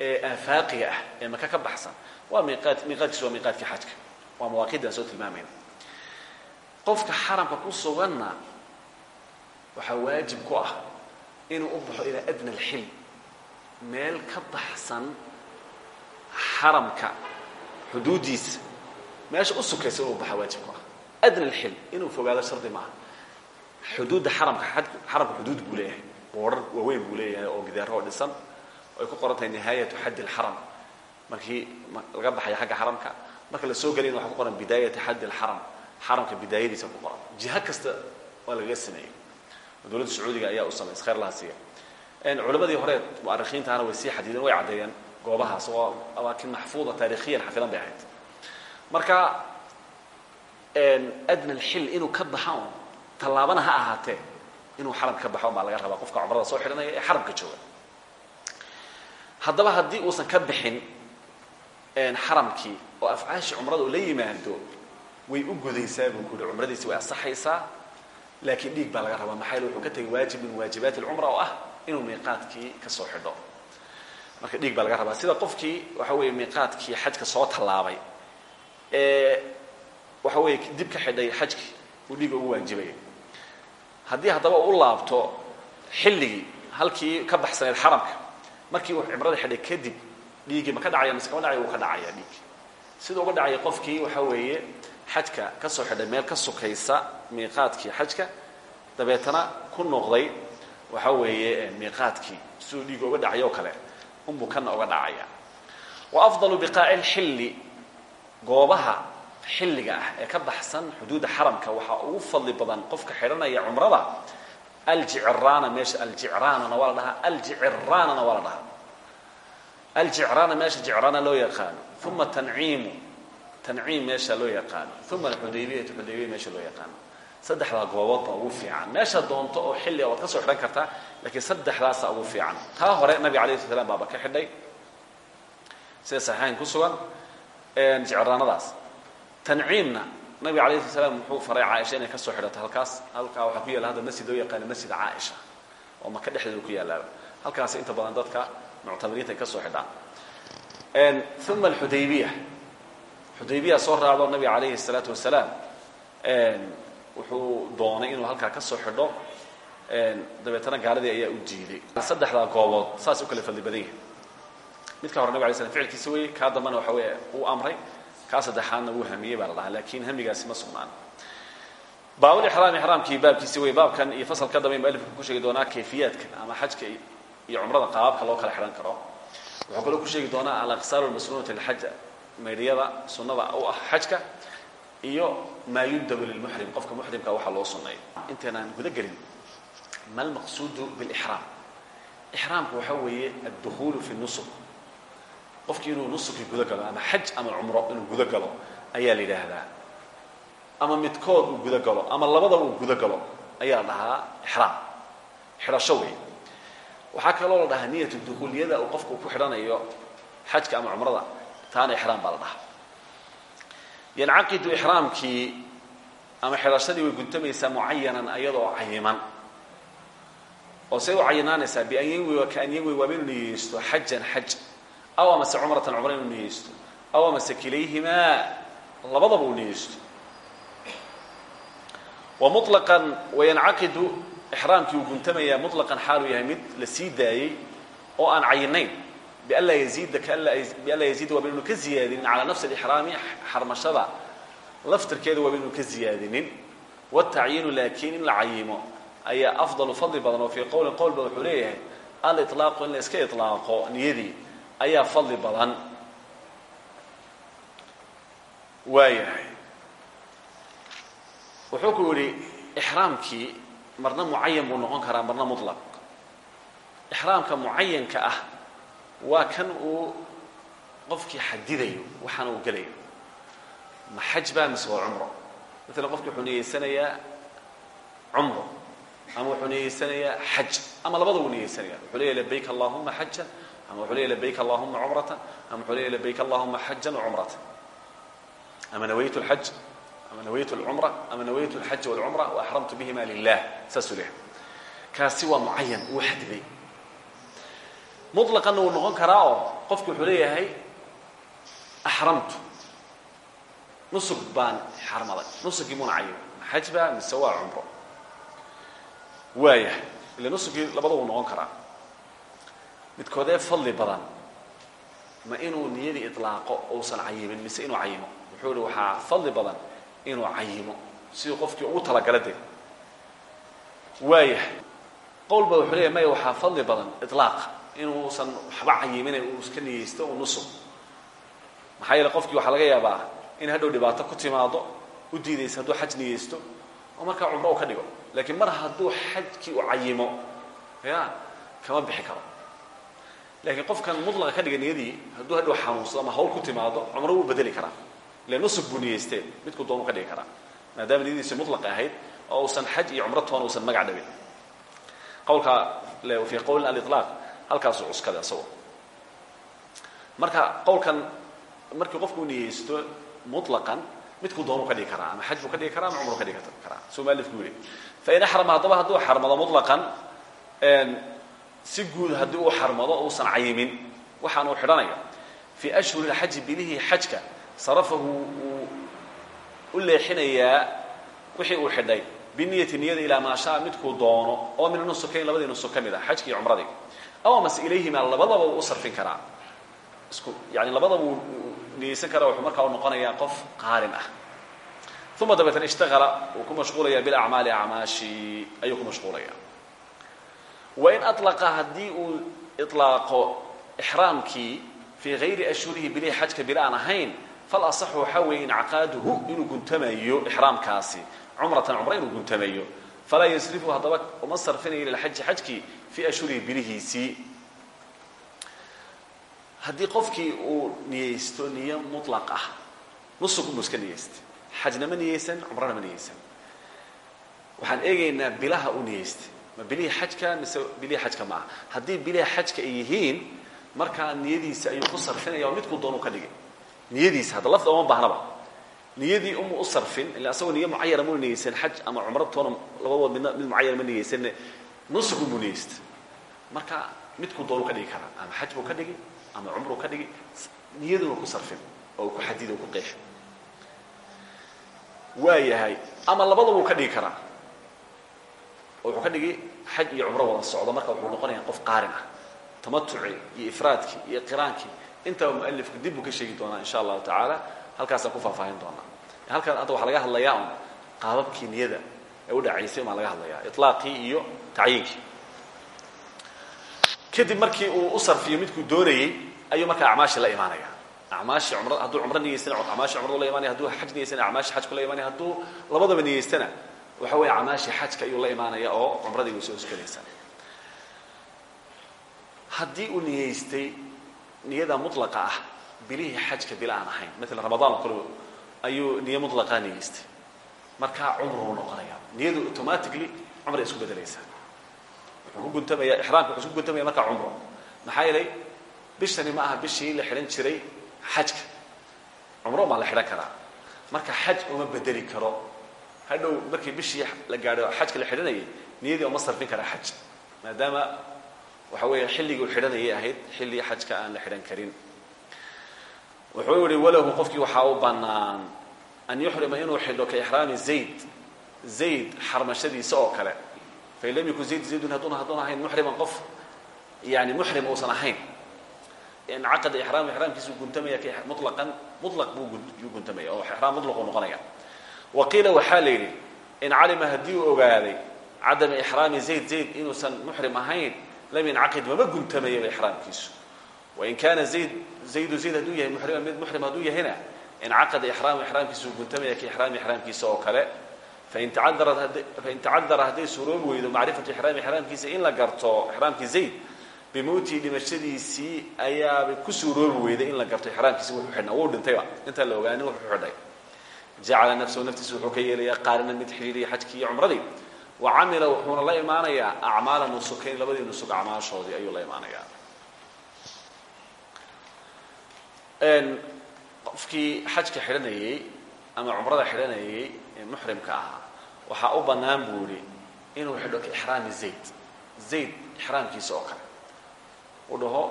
ee aafaaqiga ah ee maka ka baxsan waa miiqaad miiqaadkiisu waa miiqaadkii xajka. Waa mawaaqiiddii aan soo tilmaamayna qofka xaramka ku suganna waxaa waajib ku ah inuu u baxo ilaa adna alxil meel ka baxsan xaramka xuduuddiisa. Meesha u sukaysa inuu baxa waajib ku ah. Adna alxil inuu fogaado shardi maaha xuduudda xaramka xaramka xuduud buu leeyahay. Boodrar waaweyn buu leeyahay oo gidaaro oo dhisan. Ay ku qoran tahay nihaayatu xaddi alxaram markii laga baxaya xagga xaramka marka la soo gelayna waxa ku qoran bidaayatu xaddi alxaram xaramka bidaayadiisa ku qoran. Jiha kasta waa lagaga sameeyey dowladda sacuudiga ayaa u samaysay khayr laha siiya culammadii hore mu'arikhiintahana way sii xadiideen way caddeeyeen goobahaas oo amaakin maxfuuda taarikhiyan xafidan bay ahayd. Marka adna alxil inuu ka baxa un tallaabana ha ahaatee inuu xaramka ka baxo baa laga rabaa. Qofka cumrada soo xidhanaya ee xaramka jooga. Haddaba haddii uusan ka bixin xaramkii oo afcaashii cumrada uu la yimaado way u gudaysaa buu ku yihi cumradiisi way asaxaysaa laakiin dhiig baa laga rabaa. Maxaa yele wuxuu ka tegay waajib min waajibaati alcumra oo ah inuu miiqaadkii ka soo xidho. Marka dhiig baa laga rabaa. Sida qofkii waxa weeye miiqaadkii xajka soo tallaabay ee waxa weeye dib ka xidhay xajkii uu dhiiga ugu waajibaya haddii haddaba u laabto xilligii halkii ka baxsaneed xaramka markii uu cimrada xidhay kadib dhiiggii ma ka dhacaya mise kama dhacaya wuu ka dhacaya dhiig sida uga dhacaya qofkii waxa weeye xajka ka soo xidhay meel ka sukaysa miiqaadkii xajka dabeetana ku noqday waxa weeye miiqaadkii. Siduu dhiiga uga dhacay oo kale unbuu kana uga dhacaya. Wa afdalu biqaaci lxilli goobaha xilliga ah ee ka baxsan xuduudda xaramka waxaa ugu fadli badan qofka xidhanaya cumrada aljicraana meesha aljicraanana waa la dhahaa aljiciraanana waa la dhahaa. Aljicraana meesha jicraana loo yaqaano uma tanciimu tanciim meesha loo yaqaano uma alxudaybiyatu xudaybiya meesha loo yaqaano saddexdaa goobood baa ugu fiican meesha doonto oo xilliga waad ka soo xidhan kartaa laakiin saddexdaasa ugu fiican taa hore nabiga alayh slat slam baaba ka xidhay sida saxiixayn ku sugan jecraanadaas tanciimna nabiga alayh slat slam wuxuu faray caaisha inay ka soo xidhato halkaas halkaa waxaa ku yaalla hadda masjid oo yaqaana masjid caaisha oo maka dhexdeedu ku yaalaaba halkaas inta badan dadka muctamiriinta ay ka soo xidhaan uma alxudaybiya xudaybiya soo raacdo nabiga calayhi الsalaatu wasalaam wuxuu doonay inuu halkaa ka soo xidho. Dabeetana gaaladii ayaa u diiday. Saddexdaa goobood saas u kala fadli badan yahay. Midka hore nabig alay slam ficilkiisa weye kaa dambana waxa weeye uu amray kaa saddexaadna wuu hamiyey baa la dhahaa laakiin hamigaasi ma sugnaan baabulixraam ixraamkii baabkiisi wey baabkan iyo fasalka dambe mualifku ku sheegi doonaa kayfiyaadka ama xajka iyo cumrada qaababka loo kala xidhan karo wuxuu kaloo ku sheegi doonaa alaqsaaru lmasnuunati lilxaj maydhiyada sunnada u ah xajka iyo maa yundabu lilmuxrim qofka muxrimka waxaa loo sunneeyo intaynaan guda gelin. Ma almaqsuudu bilixraam ixraamku waxaa weeye addukuulu fi nusuk. Qofki inuu nusukii guda galo ama xaj ama cumro inuu guda galo ayaa la yidhaahdaa. Ama midkood uu guda galo ama labadaba uu guda galo ayaa la dhahaa ixraam xidhasho wey waxaa kaloo la dhahaa niyat dukuul niyada uu qofku ku xidhanayo xajka ama cumrada taana ixraam baa la dhahaa. Yancaqidu ixraamkii ama xidhashadii way guntamaysaa mucayanan ayadoo cayiman oo say u cayinaanaysaa bian yanwi kaan yanwi waaba inuu niyeysto xajan xaj. Aw amase cumratan cumra inuu niyeysto. Aw amase kilayhimaa labadaba uu niyeysto. Wa muطlaqan wayancaqidu ixraamkii uu guntamayaa muطlaqan xaaluu yahay mid la sii daayey oo aan cayinayn bianlaa yaziida bianlaa yaziida waaba inu ka ziyaadinin calaa nafsi alixraami xarmashada laftirkeeda waaba inu ka ziyaadinin wاtacyiinu laakiin in la cayimo ayaa afdalu fadli badan oo fii qowlin qowl ba wuxuu leeyahay aliطlaaqu in la iska iطlaaqo niyadii ayaa fadli badan waayahay wuxuu ku yidhi ixraamkii marna mucayan buu noqon karaa marna muطlaq ixraamka mucayanka ah waa kan uu qofkii xadidayo waxaana uu gelayo ma xaj baa mise waa cumro. Maalan qofki wuxuu niyeysanayaa cumro ama wuxuu niyeysanayaa xaj ama labada uu niyeysanaya wuxuu leeyahy labayk allahuma xajan ama wuxuu leeyahy labayk allahuma cumratan ama wuxuu leeyahy labayk allahuma xajan wacumratan ama nawaytu lxaj ama nawaytu lcumra ama nawaytu alxaja walcumra waaxramtu bihima lilah saasuu leeyahay. Kaasi waa mucayan uu xadiday muطlaqanna wuu noqon karaa oo qofku wuxuu leeyahay axramtu nusug baan xarmaday. Nusugii muna cayin xaj baa mise waa cumro waayahay. Ila nusugii labada wuu noqon karaa. Midkoodee fadli badan ma inuu niyadii iطlaaqo uusan cayimin mise inuu cayimo? Wuxuu ihi waxaa fadli badan inuu cayimo siduu qofkii ugu talagala de waayahay qowl ba wuxuu leeyahy maya waxaa fadli badan iطlaaqa inuusan waxba cayiminay uu iska niyeysto u nusug maxaa yeele qofkii waxaa laga yaabaa in hadhow dhibaato ku timaado u diidaysa hadduu xaj niyeysto oo markaa cumro u ka dhigo. Laakiin mar hadduu xajkii u cayimo ya kama bixi karo. Laakiin qofkan mulaqa ka dhiga niyadii hadduu hadhow xanuunsado ama hawl ku timaado cumro wuu bedeli karaa ile nusug buu niyeystee midku doonu ka dhigi karaa maadaama niyadiisi mulaqa ahayd oo uusan xaj iyo cumro toona uusan magac dhabin qawlka fii qowlin aliطlaaq halkaasuu cuskada isago marka qowlkan markii qofku u niyeysto muطlaqan midkuu doonu ka dhigi karaa ama xaj buu ka dhigi karaa ama cumru ka dhigi karaa suu mualifku yidhi fain axrama haddaba hadduu xarmado muطlaqan si guud haddii uu xarmado uusan cayimin waxaan uu xidhanayo fii ashhuri اlxaji bilihii xajka sarafahu wuu u leexinayaa wixii uu xidhay. Biniyati niyada ilaa maa shaa midkuu doono oo min nusukayn labadii nusuk ka mid ah xajkii cumradii. Aw amase ilayhima labadaba wuu u sarfin karaa. Isku yani labadaba wuu niyeysan karaa wuxuu markaa u noqonayaa qof qaarin ah. Uma dabeetna ishtaqala wuu ku mashquulaya bilacmaali acmaashi ayuu ku mashquulaya. Wain alaqa haddii uu ilaaqo ixraamkii fii hayri ashhurihi bilihi xajka bila aan ahayn fal asaxu waxaa weeye incaqaaduhu inuu guntamayo ixraamkaasi cumratan cumro inuu guntamayo. Falaa yasrifu haddaba uma sarfinayo ila xaji xajkii fii ashhurihi bilihiisii haddii qofkii uu niyeysto niyo muطlaq ah nusug unbuu iska niyeystay. Xajna ma niyeysan cumrana ma niyeysan. Waxaan eegaynaa bilaha u niyeystay. Ma bilihii xajka mise bilihii xajka ma aha. Haddii bilihii xajka ay yihiin markaa niyadiisa ayuu ku sarfinaya oo midkuu doonu ka dhigay niyadiisa hadda lafda uma baahnaba niyadii uma u sarfin illa asagoo niyo mucayana muna niyeysan xaj ama cumro toona labadood midna mid mucayana ma niyeysanne nusuk unbuu niyeystay. Marka midkuu doonu ka dhigi karaa ama xaj buu ka dhigi ama cumruu ka dhigi niyaduna ku sarfin oo ku xadido ku qeexi waa yahay ama labadabuu ka dhigi karaa. Oo wuxuu ka dhigi xaj iyo cumro wada socdo marka wuxuu noqonayaa qof qaarin ah. Tamatucii iyo ifraadkii iyo qiraankii intaba mualifku dib buu ka sheegi doonaa insha allahu tacaala. Halkaasaan ku faahfaahin doonaa. Halkan hadda waxaa laga hadlayaa un qaababkii niyada ee u dhacaysay maa laga hadlayaa ilaaqii iyo tacyiinkii kadib markii uu u sarfiyo midkuu doonayey ayuu markaa acmaashii la imaanaya. Acmaashii cumra hadduu cumro niyeystana acmaashii cumradu la imanaya hadduu xaj niyeystana acmaashii xajku la imanaya hadduu labadaba niyeystana waxa weeye acmaashii xajka ayuu la imaanaya oo cumradii way soo hosgelaysaa haddii uu niyeystay niyada mutlaqa ah bilihii xajka bila aan ahayn. Maalan ramadaan oo kale ayuu niye mutlaqaa niyeystay. Markaa cumruu noqonaya niyadu automatically cumray isku bedelaysaa. Wuxuu ku guntamaya ixraamka wuxuu isku guntamaya markaa cumro maxaa yeelay bishani ma aha bishii la xidhan jiray xajka. Cumro maa la xidhan karaa. Marka xaj uma bedeli karo. Hadhow markii bishii la gaadho xajka la xidhanayay niyadii uma sarfin karaa xaj. Maadaama waxa weeye xilligii xidhanayay ahayd xilli xajka aan la xidhan karin. Wuxuu yihi walahu qofkii waxaa u bannaan an yuxrima inuu xidho ka ixraami zayd zayd xarmashadiisa oo kale. Fain lam yakun zayd zaydun hadduna hadduun ahayn muxriman qof yani muxrim uusan ahayn. Incaqada ixraam ixraamkiisuu guntamaya mulaqan mulaq buu yuu guntamaya oo ixraam mutlaquu noqonaya. Wa qiila waxaa la yidhi in calima haddii uu ogaaday cadama ixraami zayd zayd inuusan muxrim ahayn lam yancaqid mama guntamayaba ixraamkiisu wain kaana zayd zaydu zayd hadduu yahay muxriman mid muxrim hadduu yahayna incaqada ixraamu ixraamkiisuu guntamaya ka ixraami ixraamkiisa oo kale fain tacadarat fain tacadara hadday suuroobi weydo macrifatu ixraami ixraamkiisa in la garto ixraamkii zayd bimowtihi dhimashadiisii ayaabay ku suuroobi weyday in la garto ixraamkiisi wuxuu xidhnaa wuu dhintayba intaan la ogaanin wuxuu xidhay jacala nafsahu naftiisa wuxuu ka yeelayaa qaarina mid xidhiiriya xajkii iyo cumradii wa camila wuxuuna la imaanayaa acmaala nusukayn labadii nusug acmaashoodii ayuu la imaanayaa. Qofkii xajka xidhanayey ama cumrada xidhanayey ee muxrimka ahaa waxaa u bannaan buu yihi inuu xidho ka ixraami zayd. Zayd ixraamkiisa oo kale. Uu dhaho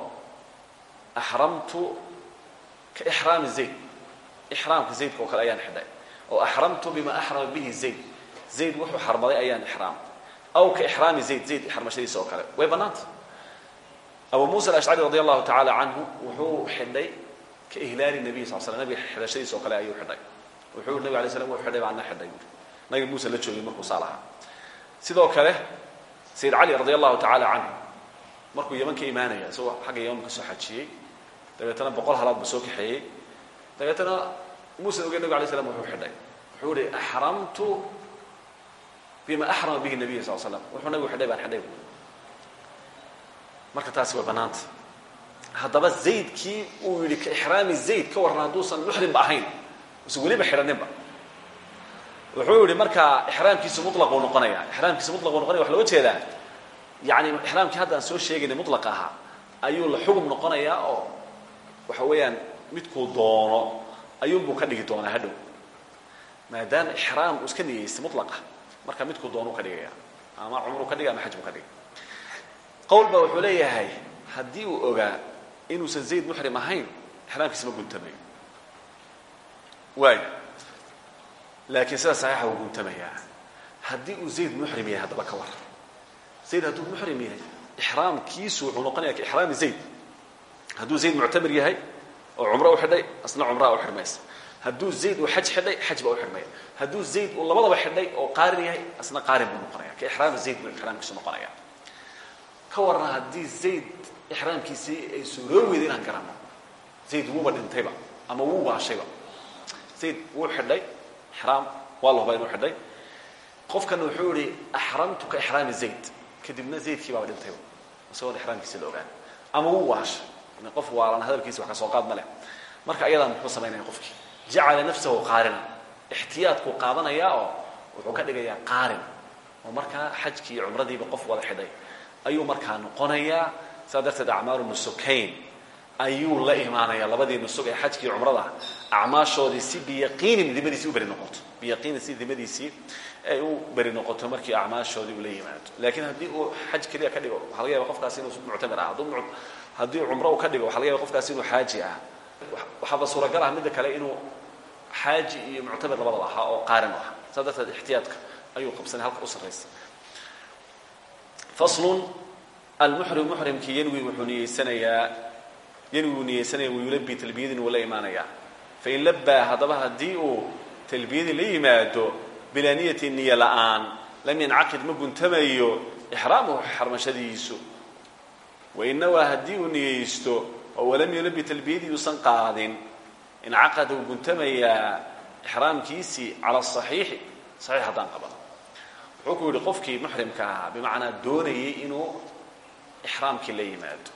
axramtu ka ixraami zayd. Ixraamka zaydka oo kale ayaan xidhay. Oo axramtu bima axrama bihi zayd zayd wuxuu xarmaday ayaan ixraam. Aw ka ixraami zayd zayd xarmashadiisa oo kale. Way bannaanta abu muusa alashcari radi allahu tacaala canhu wuxuu xidhay ka ihlaali nabiy sal slam nabiga xidhashadiisa oo kale ayuu xidhay. Wuxuu nabig alay slam wuu xidhay baana xidhay. Buui nabi muuse la joogay markuu saa lahaa sidoo kale sayid cali radi allahu tacaala canhu markuu yaman ka imaanaya isagoo xagga yaman ka soo xajiyey dabeetana boqol halaad buu soo kaxeeyey. Dabeetana muuse ogey nabig alay slam wuxuu xidhay. Wuxuu ihi axramtu bima axrama bihi nabiy sal slam wuxuu nabigu xidhay baan xidhay marka taasi way bannaanta haddaba zaydkii uu yidhi ka ixraami zayd ka warran hadduusan muxrimba ahayn usan weliba xidhaninba wuxuu yihi markaa ixraamkiisu mulaquu noqonaya ixraamkiisu mulaquu noqonaya waxa loga jeedaa yani ixraamkii hadda aan soo sheegaynay mutlaqa ahaa ayuu la xugum noqonayaa oo waxa weeyaan midkuu doono ayuunbuu ka dhigi doonaa hadhow maadaama ixraam uu iska niyeystay mutlaqa marka midkuu doonuu ka dhigaya ama cumruu ka dhigay ama xaj buu ka dhigay qowl baa wuxuu leeyahay haddii uu ogaa inuusan zayd muxrim ahayn ixraamkiisa ma guntamayo. Waayo laakiin sida saxiixa wuu guntamayaa haddii uu zayd muxrim yahay haddaba ka war. Zayd hadduu muxrim yahay ixraamkiisu wuxuu noqonaya ka ixraami zayd. Hadduu zayd muctamir yahay oo cumro u xidhay asna cumraa u xidhmaysa hadduu zayd uu xaj xidhay xaj baa u xidhmaya hadduu zayd uu labadaba xidhay oo qaarin yahay asna qaarin buu noqonaya ka ixraami zayd buu ixraamkiisu noqonaya ka warna haddii zayd ixraamkiisii ay suuroo weyda inaan garanno zayd wuuba dhintayba ama wuu waashayba. Zayd wuu xidhay ixraam waa la hubaa inuu xidhay. Qofkan wuxuu yihi axramtu ka ixraami zayd. Kadibna zaydkii baaba dhintayba isagoon ixraamkiisi la ogaan. Ama wuu waashay. Qof waalan hadalkiisa wax ka soo qaad ma leh. Marka ayadaa muxuu samaynaya qofkii jacala nafsahu qaarinan ixtiyaadkuu qaadanayaa oo wuxuu ka dhigayaa qaarin oo markaa xajkii iyo cumradiiba qof wada xidhay ayuu markaa noqonayaa saa darteed acmaalu nusukayn ayuu la imaanayaa labadii nusug ee xajkii iyo cumrada acmaashoodii si biyaqiinin dimadiisii u beri noqoto biyaqiinin si dimadiisii ay u beri noqoto markii acmaashoodii uu la yimaado laakiin haddii uu xaj keliya ka dhigo waxaa laga yaba qofkaasi inuu muctamir ah haddii cumro uu ka dhigo waxa laga yaba qofkaasi inuu xaaji ah waxaaba suuragal ah midda kale inuu xaaji iyo muctamir labadaba ahaa oo qaarin ah saa darteed ixtiyaadka ayuu qabsanay halka u sarraysa. Faslun almuxrim muxrimkii yanwi wuxuu niyeysanayaa yanwi uu niyeysanaya wayulabi talbiyadin wuu la imaanayaa. Fain labbaa haddaba haddii uu talbiyadii la yimaado bilaa niyati niya la'aan lam yancaqid ma guntamayo ixraamuhu xarmashadiisu. Wainawaa haddii uu niyeysto oo walam yulabi talbiyadii uusan qaadin incaqada uu guntamayaa ixraamkiisii cala asaxiixi saxiix haddaan qabano wuxuu ku yidhi qofkii muxrimka ahaa bimacnaa doonayay inuu ixraamkii la yimaado.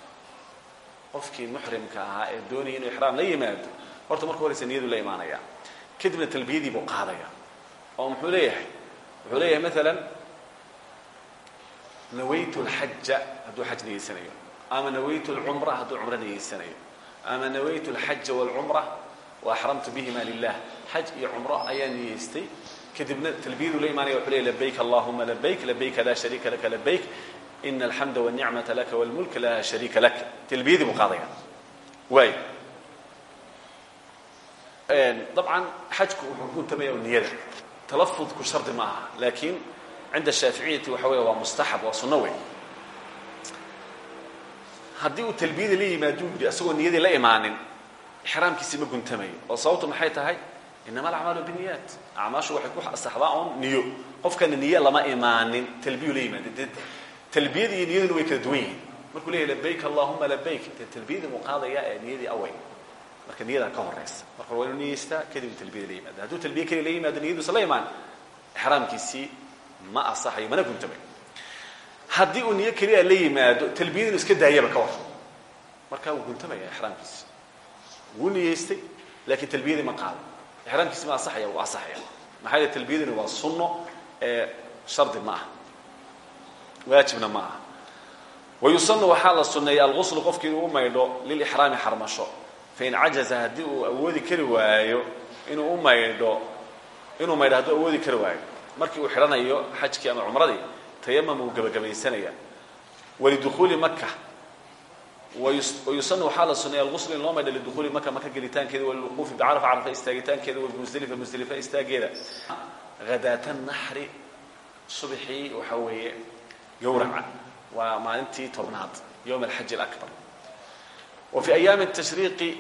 Qofkii muxrimka ahaa ee doonayay inuu ixraam la yimaado horta marka horeysa niyadu la imaanaya kadibna talbiyadii buu qaadaya oo muxuu leeyahay? Wuxuu leeyahay maalan nawaytu alxaja hadduu xaj niyeysanayo ama nawaytu alcumra hadduu cumro niyeysanayo ama nawaytu alxaja waalcumra wa axramtu bihima lilah xaj iyo cumro ayaa niyeystay kadibna talbiyadu la imaanaya wuxuu leeyahy labayk allahuma labayk labayka laa shariika laka labayk ina alxamda wاlnicmata laka wاlmulk laa shariika lak. Talbiyadii buu qaadaya. Waay dabcan xajku wuxuu guntamaya niyada. Talafudku shardi ma aha laakiin cinda shaaficiyati waxa weya waa mustaxab waa sunno weyn. Haddii uu talbiyadii la yimaado yidhi asagoo niyadii la imaanin ixraamkiisi ma guntamayo oo sababtu maxay tahay? Inama alacmaalu biniyaat acmaashu waxay ku asaxdaa oon niyo. Qofkana niye lama imaanin. Talbiyu la yimaada dee way kala duwan yihiin. Markuu leeyahy labayk allahuma labayk dee talbiyadii muu qaadaya ee marka niyadaa ka horaysa marka waa inuu niyeystaa kadib talbiyada la yimaada hadduu talbiye keliya la yimaado ma asaxayo mana guntamay. Haddii uu niyo keliya la yimaado iska daayaba ka war. Markaa wuu guntamaya ixraamkiisi wuu niyeystay laakiin talbiyadii ma qaado ixraamkiisi ma asaxaya wuu asaxaya. Maxaa yeele talbiyadini waa sunno ee shardi ma aha. Waajibna ma aha. Wayusanu waxaa la sunneeyey alguslu qofkii inuu u maydho lilixraami xarmasho. Fain cajaza haddii uu awoodi kari waayo inuu u maydho inuu maydho hadduu awoodi kari waayo. Markii uu xidhanayo xajkii ama cumradii tayamam uu gebagabaysanaya walidukhuuli maka wayusanu waxaa la suneeya algusl in loo maydho lidukhuuli maka maka gelitaankeeda walilwuquufi bicarafa carafa istaagitaankeeda walmusdelifa musdelifa istaageeda hadaata naxri subxii waxaa weeye gowraca waa maalintii tobnaad yowm alxaji alabar wa fii ayaami tashriiqi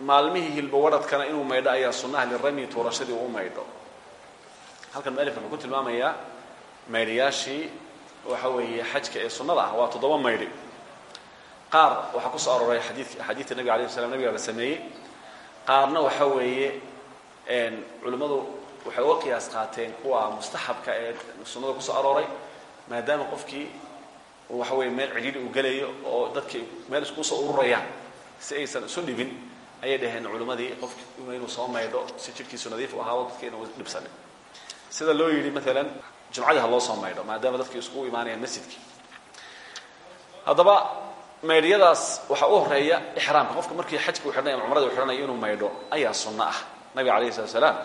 maalmihii hilbowadhadkana inuu maydho ayaa sunnaha lirami tuurashadii uu maydho halkan mualif wuxuu ku tilmaamayaa maydhayaashii waxa weeye xajka ee sunnada ah waa toddoba maydhi qaar waxaa ku soo aroray xadii axaadiidta nebiga alayh slam nebiga la sameeyey. Qaarna waxa weeye culimmadu waxay uga qiyaas qaateen kuwa mustaxabka ee sunnada ku soo arooray maadaama qofkii waxa weye meel cidhiidhi uu gelayo oo dadkii meel isku soo ururayaan si aysan isu dhibin ayay dhaheen culimmadii qofki inuu soo maydho si jidhkiisu nadiif u ahaado dadka inuu dhibsanin sida loo yidhi maalan jumcadii ha loo soo maydho maadaama dadki iskugu imaanayaan masjidkii. Haddaba maydhyadaas waxaa u horreeya ixraamka. Qofka markii xajka u xidhanay ama cumrada u xidhanayo inuu maydho ayaa sunno ah. Nabiga alayhi salatu salaam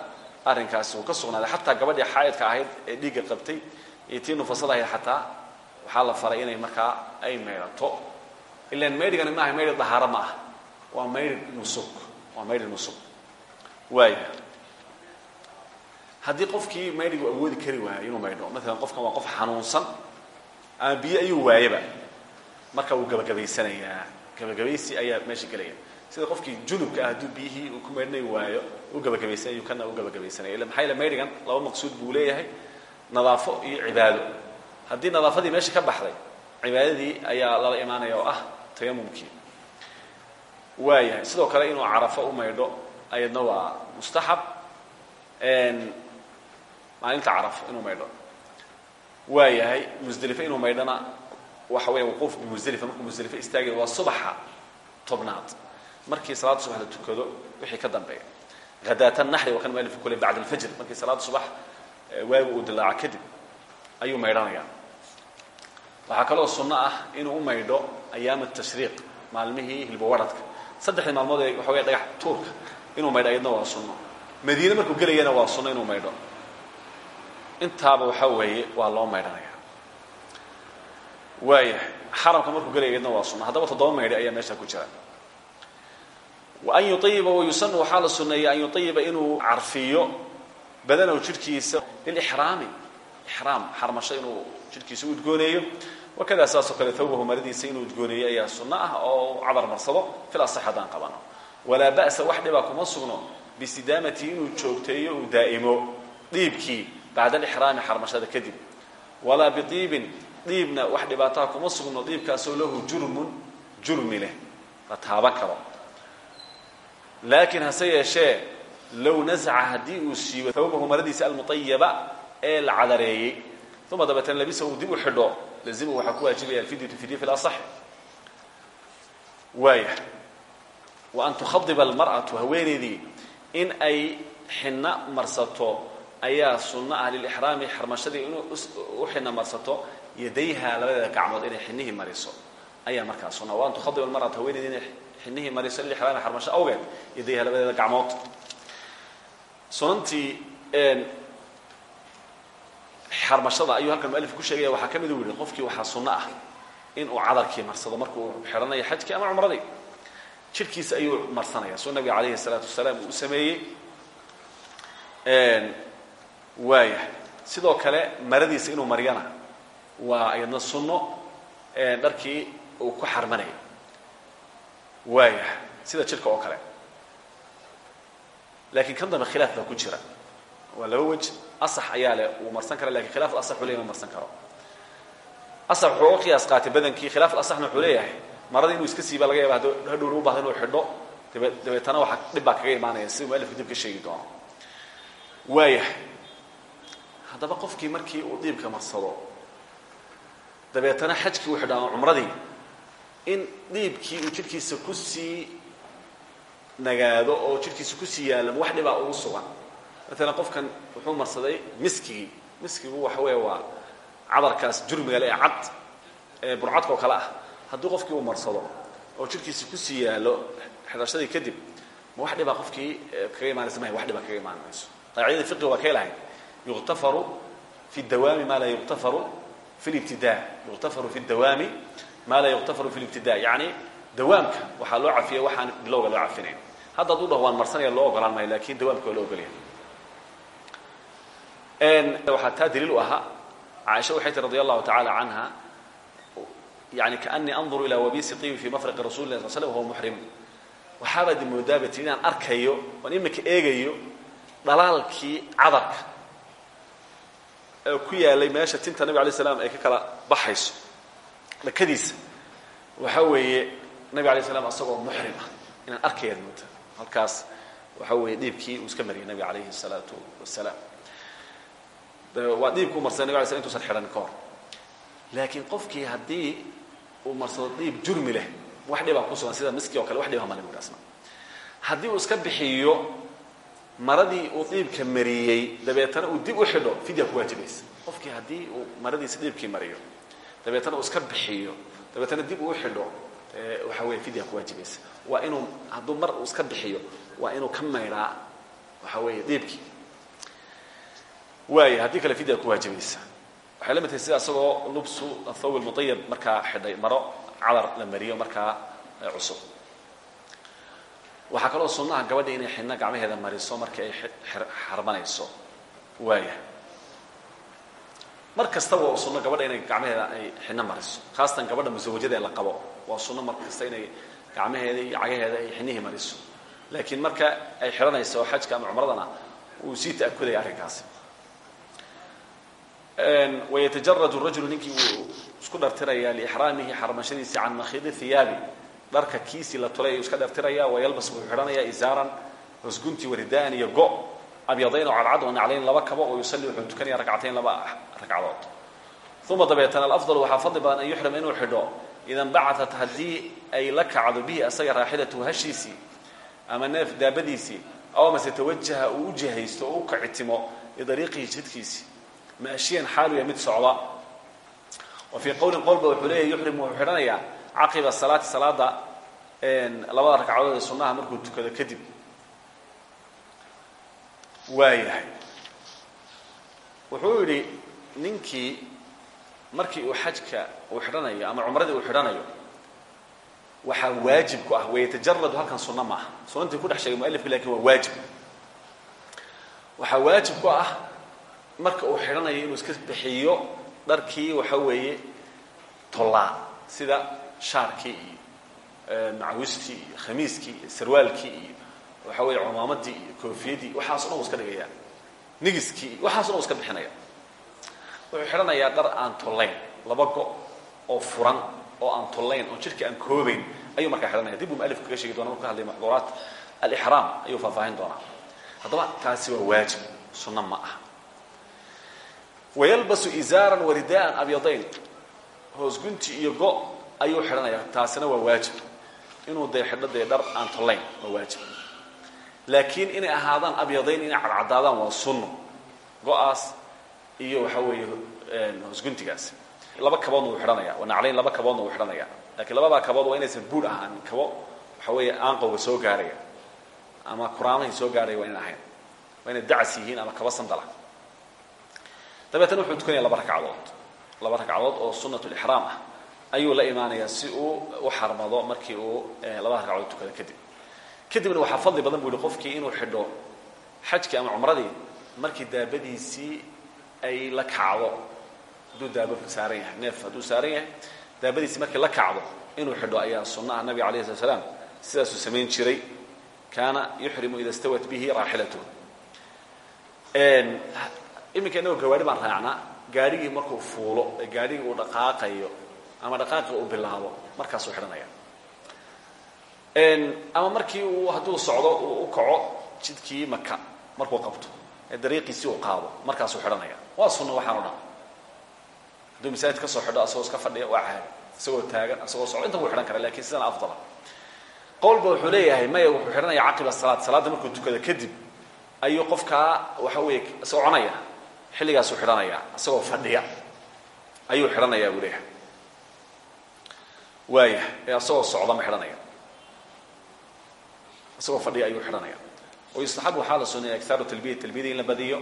arrinkaasi wuu ka sugnaaday. Xataa gabadhii xaayidka ahayd ee dhiigga qabtay iyo tii nufasada ahayd xataa waxaa la faray inay markaa ay maydhato ilan maydhigani maaha maydhi dahaaro ma ah waa maydhi nusug waa maydhi nusug waaya haddii qofkii maydhigu awoodi kari waayo inuu maydho maalan qofkan waa qof xanuunsan ama biyo ayuu waayaba marka wuu gabagabaysanayaa gabagabaysi ayaa meesha gelaya sida qofkii junubka ah hadduu biyihii uu ku maydhnay waayo u gabagabaysanay kana u gabagabaysanaya illa maxaa yaele maydhigan laba maqsuud buu leeyahay. Nadaafo iyo cibaado. Haddii nadaafadii meesha ka baxday cibaadadii ayaa lala imaanaya oo ah tayamumkii waayahay sidoo kale inuu carafo u maydho ayadna waa mustaxab maalinta carafo inuu maydho waayahay musdelife inuu maydhona waxa weya wuquuf bimusdelifa markuu musdelife istaagayo waa subaxa tobnaad. Markii salaada subax la tukado wixii ka dambeeya. Hadaata naxri waa kan mualifku kule bacda alfajr. Markii salaada subax waagu uu dilaaco kadib ayuu maydhanaya waxaa kaloo sunno ah inuu u maydho ayaam tashriiq maalmihii hilbowaradka saddexdii maalmood ee waxa wey dhagax tuurka inuu maydho ayadna waa sunno. Madiine markuu gelayana waa sunno inuu maydho. Intaaba waxa weeye waa loo maydhanaya waayahay xaramka markuu gelaya ayadna waa sunno haddaba toddoba maydhi ayaa meesha ku jira. Wa an yuayiba wayusanu waxaa la sunneeyey an yuayiba inuu carfiyo badanahu jidhkiisa lilixraami ixraam xarmasho inuu jidhkiisa u udgooneeyo wakadaa saasoo kale thawbahu maradiisa inuu udgooneeyo ayaa sunno ah oo cadar marsado fil asax haddaan qabano. Walaa ba'sa wax dhibaa kuma sugno bistidaamatihi inuu joogteeyo uu daa'imo dhiibkii bacda alixraami xarmashada kadib. Walaa biiibin dhiibna wax dhibaataa kuma sugno dhiibkaasoo lahu jurmun jurmi leh. La taaban karo. Laakiin hase yeeshee low nasaca haddii uu siibo thawbahu maradiisa almuayaba ee la cadareeyey uma dabeetana labisa uu dib u xidho lazimu waxaa ku waajibaya alfidyatu fidya fi lasax waaya wa an tukhadiba almar'atu haweeneydii in ay xinno marsato ayaa sunno ah lilixraami xarmashadii inuu u xinno marsato yadayha labadeeda gacmood inay xinihii mariso. Ayaa markaa sunna wa an tukhadiba almar'atu haweeneydii inay xinihii mariso lilixraami xarmasho awgeed yadayha labadeeda gacmood. Sunantii xarmashada ayuu halkan mualif ku sheegaya waxaa ka mid u yihi qofkii waxaa sunno ah in uu cadarkii marsado markuu xidhanayo xajkii ama cumradii jidhkiisa ayuu marsanaya suu nabiga calayhi salaatu wasalaam uu sameeyey. Waaya. Sidoo kale maradiisa inuu maryana waa ayadna sunno dharkii uu ku xarmanaya waaya sida jidhka oo kale. Laakiin kan dambe khilaaf baa ku jira. Waa laba wej asax ayaa leh uu marsan kara laakiin khilaf asax uu leyahy ma marsan karo. Asax wuxuu uga qiyaas qaatay badankii khilaaf asaxna wuxuu leeyahay. Marada inuu iska siiba laga yaaba hadhowna u bahda inuu xidho. Dabe dabeetana waxaa dhib baa kaga imaanaya si mualifku dib ka sheegi doono. Waayahay haddaba qofkii markii uu diibka marsado dabeetana xajkii uu xidho ama cumradii. In dhiibkii uu jidhkiisa ku sii nagaado oo jidhkiisa ku sii yaalamo wax dhibaa ugu sugan. Maalan qofkan wuxuu marsaday miskigii. Miskigu waxa weeye waa cadarkaas jurmiga le ee cad ee burcadka oo kale ah. Haddii qofkii uu marsado oo jidhkiisa ku sii yaalo xidhashadii kadib ma wax dhibaa qofkii kaga imaanaysa mahay wax dhibaa kaga imaan mayso qaacidada fiqiga waa kay lahayd yuqtafaru fi dawaami ma laa yuqtafaru fi libtida yuqtafaru fi dawaami ma laa yuqtafaru fi libtida yacni dawaamka waxaa loo cafiya waxaan bilowga loo cafinayn hadda hadduu dhaho waan marsanaya loo ogolaan maayo laakiin dawaamka waa loo ogolaya waxaa taa daliil u ahaa caaisha waxay tii radi allahu tacaala canha yani kaanii anduru ilaa wabisi tibi fi mafraqi rasuli lah sal slam wahuwa muxrim waxaabaad moodaaba tii inaan arkayo oon imika eegayo dhalaalkii cadarka ku yaalay meesha tinta nabig alay slam ay ka kala baxayso. Dhakadiisa waxa weeye nabig alay slam asagoo muxrim ah. Inaan arkayaad mooda halkaas waxa weeye dhiibkii uu iska mariyay nabiga alayhi الsalaatu wasalaam waa dhiibkuu marsaday nabig ala slam intuusan xidhan ka hor. Laakiin qofkii haddii uu marsado dhiib jurmi leh wax dhibaa ku sugan sida miski oo kale wax dhibaa buhi asna haddii uu iska bixiyo maradii uu dhiibka mariyey dabeetana uu dib u xidho fidya ku waajibaysa qofkii haddii uu maradiisa dhiibkii mariyo dabeetana uu iska bixiyo dabeetana dib uu xidho waxa weeye fidya ku waajibaysa waa inuu hadduu mar uu iska bixiyo waa inuu ka maydhaa waxa weeye dhiibkii. Waaya haddii kale fidya ku waajibaysa waxay la mid tahay sida isagoo lubsu athaw lmuayab markaa xidhay maro cadar la mariyo markaa cusub waxaa kaloo sunnaha gabadha inay xidhna gacmaheeda mariso markii ay xarmanayso waaya mar kastaba waa sunno gabadha inay gacmaheeda ay xidhna mariso. Khaasatan gabadha musawajada ee la qabo waa sunno mar kasta inay gacmaheeda iyo cagaheeda ay xidnihii mariso. Laakiin marka ay xidhanayso xajka ama cumradana wuu sii ta'akudaya arrinkaasi. Wayatajaradu rajulu ninkii wuu isku dhartirayaa liixraamihi xarmashadiisi can makhiidi hiyaabi dharka kiisii la tulay ayuu iska dhartiraya wayalbas wuxuu xidhanaya isaaran hosgunti waridaan iyo go abyadayn oo cadcad oo naclayn laba kabo oo yusalli wuxuu tukanaya ragcatayn laba ragcadood. Uma dabeetana alafdal waxaa fadli badan an yuxrama inuu xidho ida nbacatat haddii ay la kacdo bihi asaga raaxilatu hashiisii ama neef daabadiisii aw mase tawajaha uu u jihaysto oo u kacitimo lidariiqihi jidkiisii maashiyan xaalu yahay mid socda. Wa fii qowlin qolba wuxuu leeyahy yuxrim wuxuu xidhanayaa caqiba salaati salaada labada ragcadood sunnaha markuu tukado kadib waayahay. Wuxuu yidhi ninkii markii uu xajka uu xidhanayo ama cumradii uu xidhanayo waxaa waajib ku ah wayatajaradu halkan sunno ma ku dhex sheegay mualifka waa waajib. Waxaa waajib ku ah marka uu xidhanayo inuu iska bixiyo dharkii waxa weeye tollaa sida shaarkii iyo macawistii iyo khamiiskii iyo sarwaalkii iyo waxa weeye cumaamadii iyo koofiyadii waxaaso dhan uu iska dhigaya. Nigiskii iyo waxaaso dhan uu iska bixinaya. Wuxuu xidhanayaa dhar aan tollayn laba go oo furan oo aan tollayn oo jirka aan koobayn ayuu markaa xidhanaya. Dib buu mualifku kaga sheegi doona marku ka hadlay maxduuraat alixraam ayuu faahfaahin doonaa. Haddaba taasi waa waajib sunno ma ah wayalbasu izaaran waridaan abyadayn hoos gunti iyo go ayuu xidhanaya taasina waa waajib. Inuu dee xidho dee dhar aan tollayn waa waajib. Laakiin inay ahaadaan abyadayn inay cadcadaadaan waa sunno. Go'aas iyo waxa weeye hoosguntigaas. Laba kaboodna wuu xidhanaya waa naclayn laba kaboodna wuu xidhanaya. Lakiin labadaa kabood waa inaysan buur ahaan kabo waxa weeye aanqowga soo gaarhaya ama kuraamahii soo gaarhaya waa inan ahayn. Waa inay dacas yihiin ama kaba sandala. Dabeetana wuxuu tukanaya laba ragcadood. Laba ragcadood oo sunnat lixraam ah ayuu la imaanayaa si uu u xarmado markii uu labada ragcadood tukado kadib. Kadibna waxaa fadli badan buu yihi qofkii inuu xidho xajkii ama cumradii markii daabadiisii ay la kacdo hadduu daabo saaran yahay neef hadduu saaran yahay daabadiisii markii la kacdo inuu xidho ayaa sunnaha nabiga alayh slat slaam sidaasuu samayn jiray. Kaana yuxrimu ida stawat bihi raaxilatuh iminka inagoo gawaari baan raacnaa gaarigii markuu fuulo ee gaarigii uu dhaqaaqayo ama dhaqaaqa uu bilaabo markaasuu xidhanaya. Ama markii uu hadduu socdo uu u kaco jidkii maka markuu qabto ee dariiqiisii uu qaado markaasuu xidhanaya. Waa sunno waxaan o dhan hadduu masaajid ka soo xidho asagoo iska fadhiya waa caadi. Isagoo taagan asagoo socdo inta buu xidhan kara laakiin sidana afdala. Qowlba wuxuu leeyahay maya wuxuu xidhanaya caqiba salaad salaadda markuu tukado kadib ayuu qofkaa waxa weeye soconaya xilligaasuu xidhanaya isagoo fadhiya ayuu xidhanayaa buu leeyahay waaya ee isagoo socda ma xidhanaya isagoo fadhiya ayuu xidhanaya wayustaxabu waxaa la sunnaya aktaaru talbiya talbiyadii in la badiyo.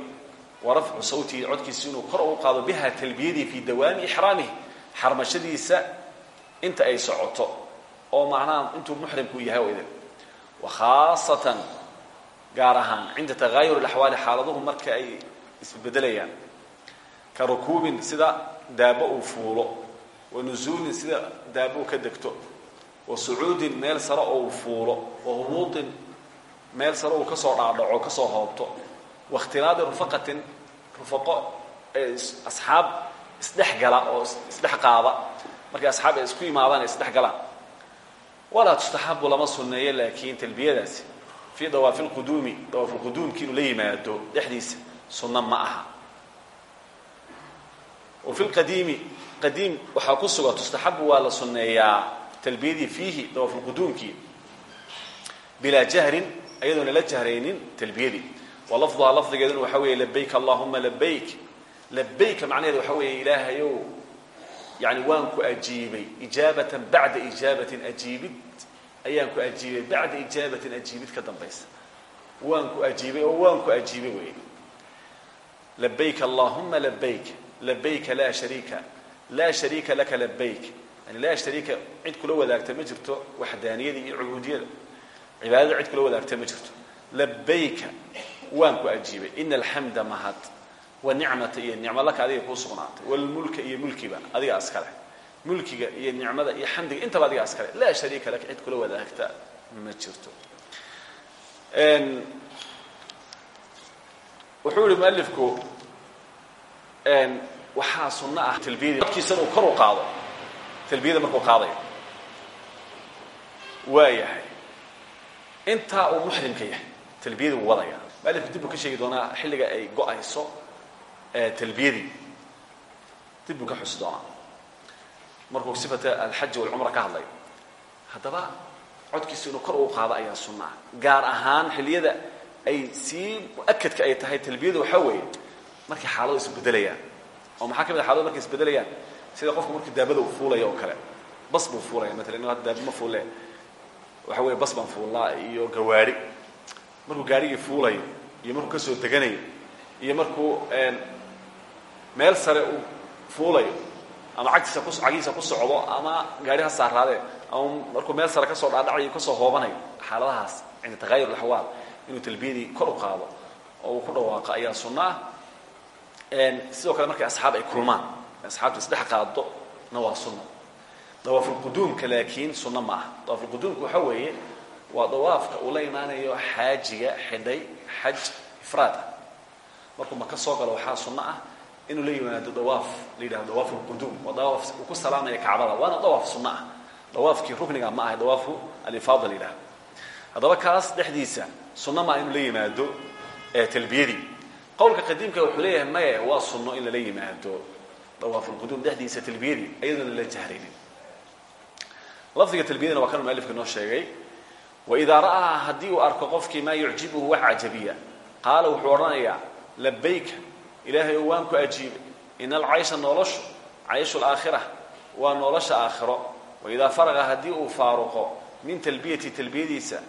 Wa rafcu sawtihi codkiisi inuu kor ugu qaado biha talbiyadii fii dawaami ixraamihi xarmashadiisa inta ay socoto oo macnaha intuu muxrimku yahay oo idin. Wa khaasatan gaar ahaan cinda tagaayur alaxwaali xaaladuhu marka ay isbedelayaan. Ka rukuubin sida daabo uu fuulo wa nusuulin sida daabo uu ka degto. Wa sucuudin meel sare oo uu fuulo. Wa hubuutin meel sare uu ka soo dhaadhaco ka soo hoobto. Wa ikhtilaadi rufaqatin rufaqo asxaab isku yimaadaan ay isdhex galaan. Walaa lama sunneeyo laakiin talbiyadaasi fii dawaafi lquduumi dawaafi lquduumki inuu la yimaado dhexdiisa sunno ma aha. Wa fi lqadiimi qadiim waxaa ku sugan tustaxabu waa la sunneeyaa talbiyadii fiihi dawaafi lquduumkii bilaa jahrin ayadoona la jahraynin talbiyadii wa lafduhaa lafdigeeduna waxa weeye labayk allahuma labayk labayka macnaheeda waxa weeye ilaahayow yani waan ku ajiibay. Ijaabatan bacda ijaabatin ajiibid ayaan ku ajiibay. Bacda ijaabatin ajiibid ka dambaysa. Waan ku ajiibay oo waan ku ajiibay wey labayk allahuma labayk labayka laa shariika laa shariika laka labayk yani laa shariika cid kula wadaagta ma jirto waxdaaniyada iyo cubuudiyada cibaadada cid kula wadaagta ma jirto. Labayka waan ku ajiibay. Ina alxamda mahad. Wanicmata iyo nicmo laka adiga kuu sugnaatay. Walmulka iyo mulkiba adigaa iskale mulkiga iyo nicmada iyo xamdiga intaba adigaa iskale laa shariika laka cid kula wadaagta ma jirto. Wuxuu yihi mualifku waxaa sunno ah talbiyadii codkiisana uu kor u qaado talbiyada markuu qaadayo waa yahay. Intaa uu muxrimka yahay talbiyadii wuu wadaya mualifku dib buu ka sheegi doonaa xilliga ay go'ayso talbiyadii dib buu ka xusi doonaa. Markuu sifata alxaji walcumra ka hadlayo haddaba codkiisa inuu kor ugu qaado ayaa sunna ah. Gaar ahaan xilliyada ay sii mu'akadka ay tahay talbiyadu waxaa weeye markay xaaladu isbedelayaan oo maxaa ka mid a xaaladu markay isbedelayaan sida qofku markii daabada uu fuulayo oo kale bas buu fuulaya. Matalan inu hadda daaba ma fuulle waxa weeye bas baan fuullaa iyo gawaari. Markuu gaarigii fuulayo iyo markuu ka soo deganayo iyo markuu meel sare uu fuulayo ama cagtiisa ku cagihiisa ku socdo ama gaari ha saaraadee ama markuu meel sare ka soo dhaadhacayo ka soo hoobanayo xaaladahaas cinda tagayur alaxwaal inuu talbiyadii kor u qaado oo uu ku dhawaaqo ayaa sunno ah sidoo kale markay asxaab ay kulmaan. Asxaabta isdhex qaado na waa sunno. Dawaafulquduumka laakiin sunno ma aha. Dawaafulquduumka waxa weeye waa dawaafka uu la imaanayo xaajiga xidhay xaj ifraad. Ah markuu maka soo galo waxaa sunno ah inuu la yimaado dawaaf la yidhahdo dawaaf lquduum waa dawaaf uu ku salaamaya kacbada. Waana dawaaf sunno ah. Dawaafkii rukniga ma ahay dawaafu alifaada la yidhahdo haddaba kaas dhexdiisa sunno maa inuu la yimaado talbiyadii qowlka qadiimka wuxuu leeyahay maye waa sunno in lala yimaado dawaafulquduum dhexdiisa talbiyadii iyadoona la jahraynin lafdiga talbiyadina waa kanuu mualifka noo sheegay waidaa ra'aa haddii uu arko qofkii maa yucjibuhu wax cajabiya qaala wuxuu odhanayaa labayka ilaahay oo waan ku ajiibay ina alcaysha noloshu cayshu alaakhira waa nolosha aakhiro. Waidaa faraqa haddii uu faaruqo min talbiyati talbiyadiisa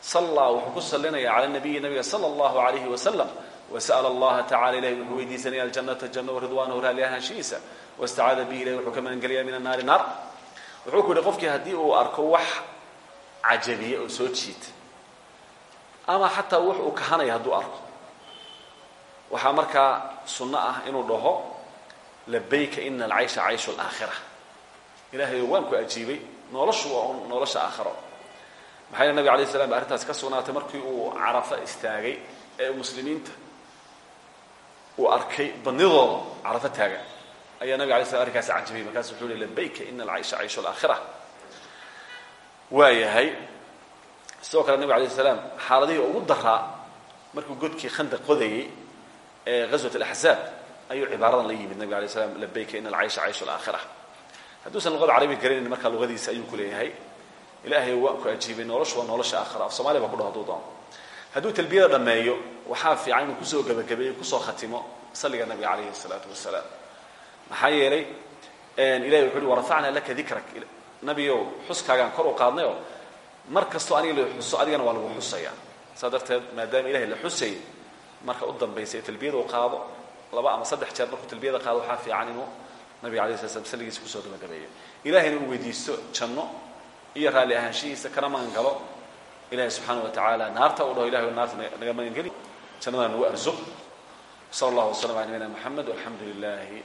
sallaa wuxuu ku sallinaya cala nabiyi nabiga sala allahu alayhi wasalam wasa'ala allaha tacala ilahi wuxuu weydiisanaya aljannata janno waridwaanahu raali ahaanshihiisa wastacaada bihi ilahi wuxuu ka magangelaya min annaari naar wuxuu ku yihi qofkii haddii uu arko wax cajabiye oo soo jiita ama xataa wux uu kahanaya hadduu arko waxaa markaa sunno ah inuu dhaho labayka ina alcaysha cayshu alaakhira ilahay waan ku ajiibay noloshu waa un nolosha aakhiro maxaa yele nabig alay slam ba arrintaas ka sugnaatay markii uu carafa istaagay ee muslimiinta uu arkay badnidooda carafo taagan ayaa nabig alay slam arrinkaasi cajabiyey wuxuu hi labayka ina alcaysha cayshu alaakhira waa yahay sidoo kale nabig alayh salaam xaaladihii ugu daraa markuu godkii khandaq qodayey ee ghaswat alaxzaab ayuu cibaaradan la yimid nabig alay slam labayka ina alcaysha cayshu alaakhira hadduusan luqada carabi garanayn markaa luqadiisa ayuu ku leeyahay. Ilaahay waan ku ajiibay noloshu waa nolosha aakhira. Af somalia baa ku dhaho doono hadduu talbiyada dhammeeyo waxaa fiican inuu ku soo gebagabeeyo ku soo khatimo salliga nabiga calayhi salaatu wasalaam. Maxaa yeelay ilahay wuxu uhi warafacnaa laka dikrak. Nabigow xuskaagaan kor u qaadnayoo mar kastoo aniga la xuso adigana waa lagu xusaya. Saa darteed maadaama ilahay la xusayay marka u dambaysa ee talbiyada u qaado laba ama saddex jeer markuu talbiyada qaado waxaa fiican inuu nabiga alay sla slam salligiisa ku soo gabagabeeyo ilahayna uu weydiisto janno iyo raalli ahaanshihiisa kana magan galo ilahay subxaana wa tacaala naarta u dhaho ilahay naarta naga magan geli jannadana nagu arsuq sala allahu waslam ala nabiyina moxamed walxamdu lilahi